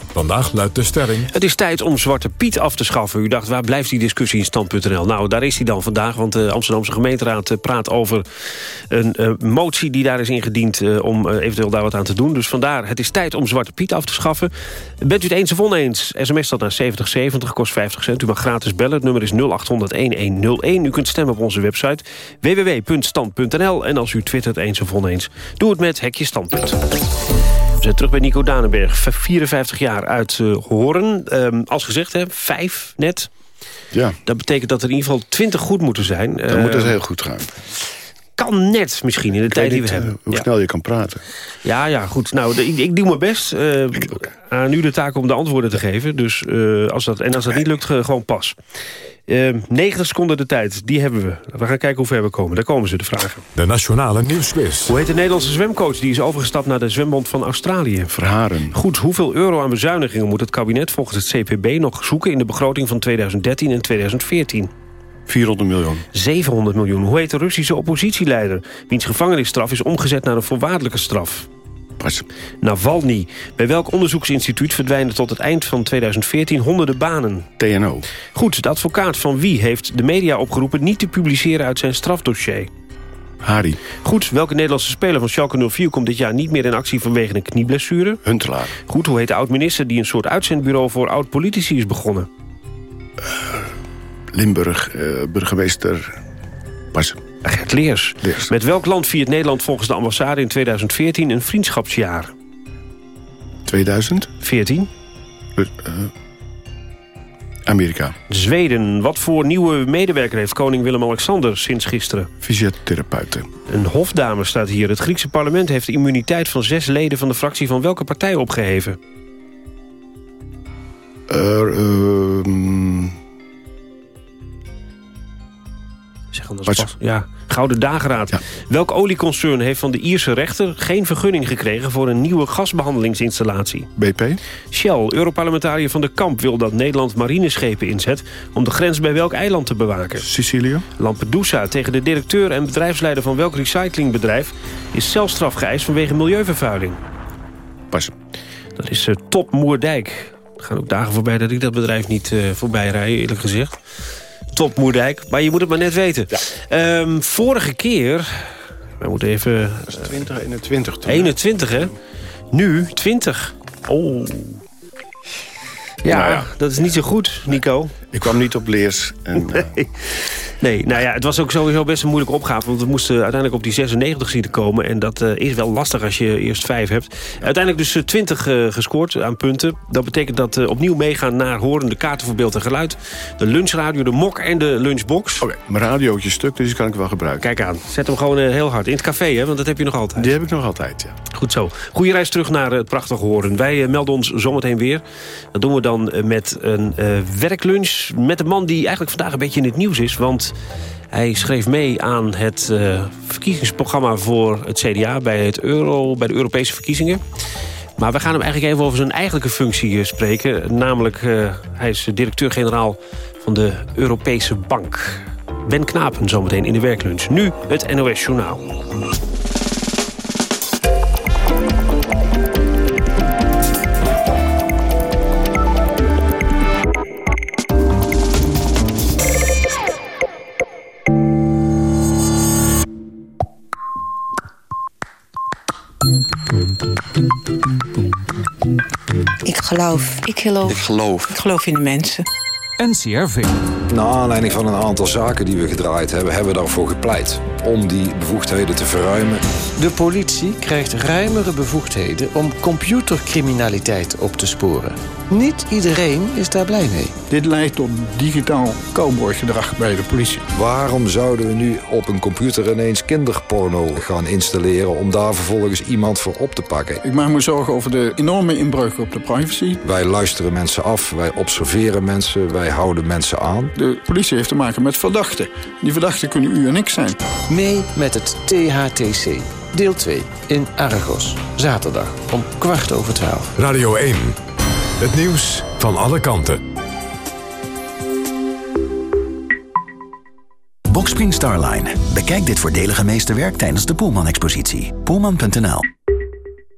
Vandaag luidt de stelling... Het is tijd om Zwarte Piet af te schaffen. U dacht, waar blijft die discussie in stand.nl? Nou, daar is hij dan vandaag, want de Amsterdamse gemeenteraad praat over een uh, motie die daar is ingediend uh, om eventueel daar wat aan te doen. Dus vandaar, het is tijd om Zwarte Piet af te schaffen. Bent u het eens of oneens? SMS dat naar 7070, kost 50 cent. U mag gratis bellen, het nummer is 0800-1101. U kunt stemmen op onze website www.stand.nl. En als u twittert eens of oneens, doe het met Hekje Standpunt. We zijn terug bij Nico Danenberg, 54 jaar uit uh, Horen. Um, als gezegd, hè, vijf net. Ja. Dat betekent dat er in ieder geval 20 goed moeten zijn. Dan moet het Eh, heel goed gaan. Kan net misschien in de Ik tijd weet die we hebben. eh, hoe Ja. snel je kan praten. Ja, ja, goed. Nou, de- ik, ik doe mijn best. eh, aan u de taak om de antwoorden te geven. Dus, eh, als dat, en als dat niet lukt, ge- gewoon pas. Eh 90 seconden de tijd, die hebben we. We gaan kijken hoe ver we komen. Daar komen ze, de vragen. De Nationale Nieuwsquiz. Hoe heet de Nederlandse zwemcoach die is overgestapt naar de zwembond van Australië? Verharen. Goed, hoeveel euro aan bezuinigingen moet het kabinet volgens het CPB nog zoeken... in de begroting van 2013 en 2014? 400 miljoen. 700 miljoen. Hoe heet de Russische oppositieleider? Wiens gevangenisstraf is omgezet naar een voorwaardelijke straf? Pas. Navalny. Bij welk onderzoeksinstituut verdwijnen tot het eind van 2014 honderden banen? TNO. Goed, de advocaat van wie heeft de media opgeroepen... niet te publiceren uit zijn strafdossier? Harry. Goed, welke Nederlandse speler van Schalke 04 komt dit jaar niet meer in actie vanwege een knieblessure? Huntelaar. Goed, hoe heet de oud-minister die een soort uitzendbureau voor oud-politici is begonnen? Limburg. eh, burgemeester. Pas. Gert Leers. Met welk land viert Nederland volgens de ambassade in 2014 een vriendschapsjaar? 2000. 14. Eh, Amerika. Zweden. Wat voor nieuwe medewerker heeft koning Willem-Alexander sinds gisteren? Fysiotherapeuten. Een hofdame staat hier. Het Griekse parlement heeft de immuniteit van zes leden van de fractie van welke partij opgeheven? Er, ehm, Zeg anders pas. Ja, Gouden Dageraad. Welk olieconcern heeft van de Ierse rechter geen vergunning gekregen voor een nieuwe gasbehandelingsinstallatie? BP. Shell, Europarlementariër van de Kamp, wil dat Nederland marineschepen inzet om de grens bij welk eiland te bewaken? Sicilië. Lampedusa, tegen de directeur en bedrijfsleider van welk recyclingbedrijf is celstraf geëist vanwege milieuvervuiling? Pas. Dat is eh, Top Moerdijk. Er gaan ook dagen voorbij dat ik dat bedrijf niet eh, voorbij rij, eerlijk gezegd. Top Moerdijk, maar je moet het maar net weten. Ehm, vorige keer... We moeten even... 20, 21. toen, hè? 21, hè? Nu 20. Oh. Ja, Nou ja. dat is niet zo goed, Nico. Ik kwam niet op leers. En, eh, Nee, nou ja, het was ook sowieso best een moeilijke opgave... want we moesten uiteindelijk op die 96 zien te komen... en dat eh, is wel lastig als je eerst 5 hebt. Uiteindelijk dus eh, 20 eh, gescoord aan punten. Dat betekent dat eh, opnieuw meegaan naar horen... de kaarten voor beeld en geluid, de lunchradio, de mok en de lunchbox. Oké, mijn radiootje stuk, dus die kan ik wel gebruiken. Kijk aan, zet hem gewoon eh, heel hard. In het café, hè, want dat heb je nog altijd. Die heb ik nog altijd, ja. Goed zo. Goeie reis terug naar eh, het prachtige Horen. Wij eh, melden ons zometeen weer. Dat doen we dan eh, met een eh, werklunch. Met een man die eigenlijk vandaag een beetje in het nieuws is. Want hij schreef mee aan het eh, verkiezingsprogramma voor het CDA... Bij, het Euro, bij de Europese verkiezingen. Maar we gaan hem eigenlijk even over zijn eigenlijke functie eh, spreken. Namelijk, eh, hij is directeur-generaal van de Europese Bank. Ben Knapen zometeen in de werklunch. Nu het NOS Journaal. Geloof. Ik geloof. Ik geloof. Ik geloof in de mensen. NCRV. Naar aanleiding van een aantal zaken die we gedraaid hebben, hebben we daarvoor gepleit. Om die bevoegdheden te verruimen. De politie krijgt ruimere bevoegdheden om computercriminaliteit op te sporen. Niet iedereen is daar blij mee. Dit leidt tot digitaal cowboygedrag bij de politie. Waarom zouden we nu op een computer ineens kinderporno gaan installeren... om daar vervolgens iemand voor op te pakken? Ik maak me zorgen over de enorme inbreuken op de privacy. Wij luisteren mensen af, wij observeren mensen, wij houden mensen aan. De politie heeft te maken met verdachten. Die verdachten kunnen u en ik zijn. Mee met het THTC. Deel 2 in Argos. Zaterdag om kwart over twaalf. Radio 1. Het nieuws van alle kanten. Boxspring Starline. Bekijk dit voordelige meesterwerk tijdens de Poelman-expositie. Poelman.nl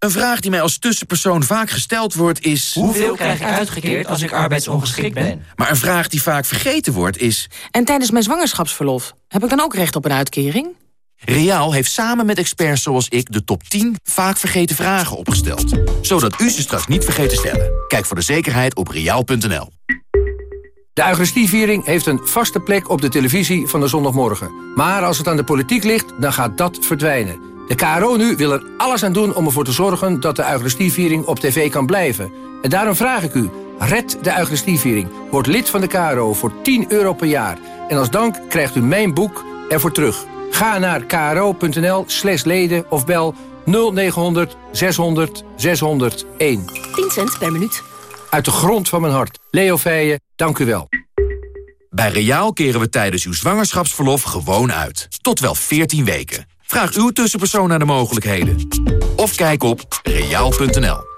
Een vraag die mij als tussenpersoon vaak gesteld wordt is... Hoeveel krijg ik uitgekeerd als ik arbeidsongeschikt ben? Maar een vraag die vaak vergeten wordt is... En tijdens mijn zwangerschapsverlof, heb ik dan ook recht op een uitkering? Reaal heeft samen met experts zoals ik de top 10 vaak vergeten vragen opgesteld. Zodat u ze straks niet vergeet te stellen. Kijk voor de zekerheid op reaal.nl. De Eucharistieviering heeft een vaste plek op de televisie van de zondagmorgen. Maar als het aan de politiek ligt, dan gaat dat verdwijnen. De KRO nu wil er alles aan doen om ervoor te zorgen dat de Eucharistieviering op tv kan blijven. En daarom vraag ik u, red de Eucharistieviering. Word lid van de KRO voor 10 euro per jaar. En als dank krijgt u mijn boek ervoor terug. Ga naar kro.nl slash leden of bel 0900 600 601. 10 cent per minuut. Uit de grond van mijn hart. Leo Feijen, dank u wel. Bij Reaal keren we tijdens uw zwangerschapsverlof gewoon uit. Tot wel 14 weken. Vraag uw tussenpersoon naar de mogelijkheden. Of kijk op reaal.nl.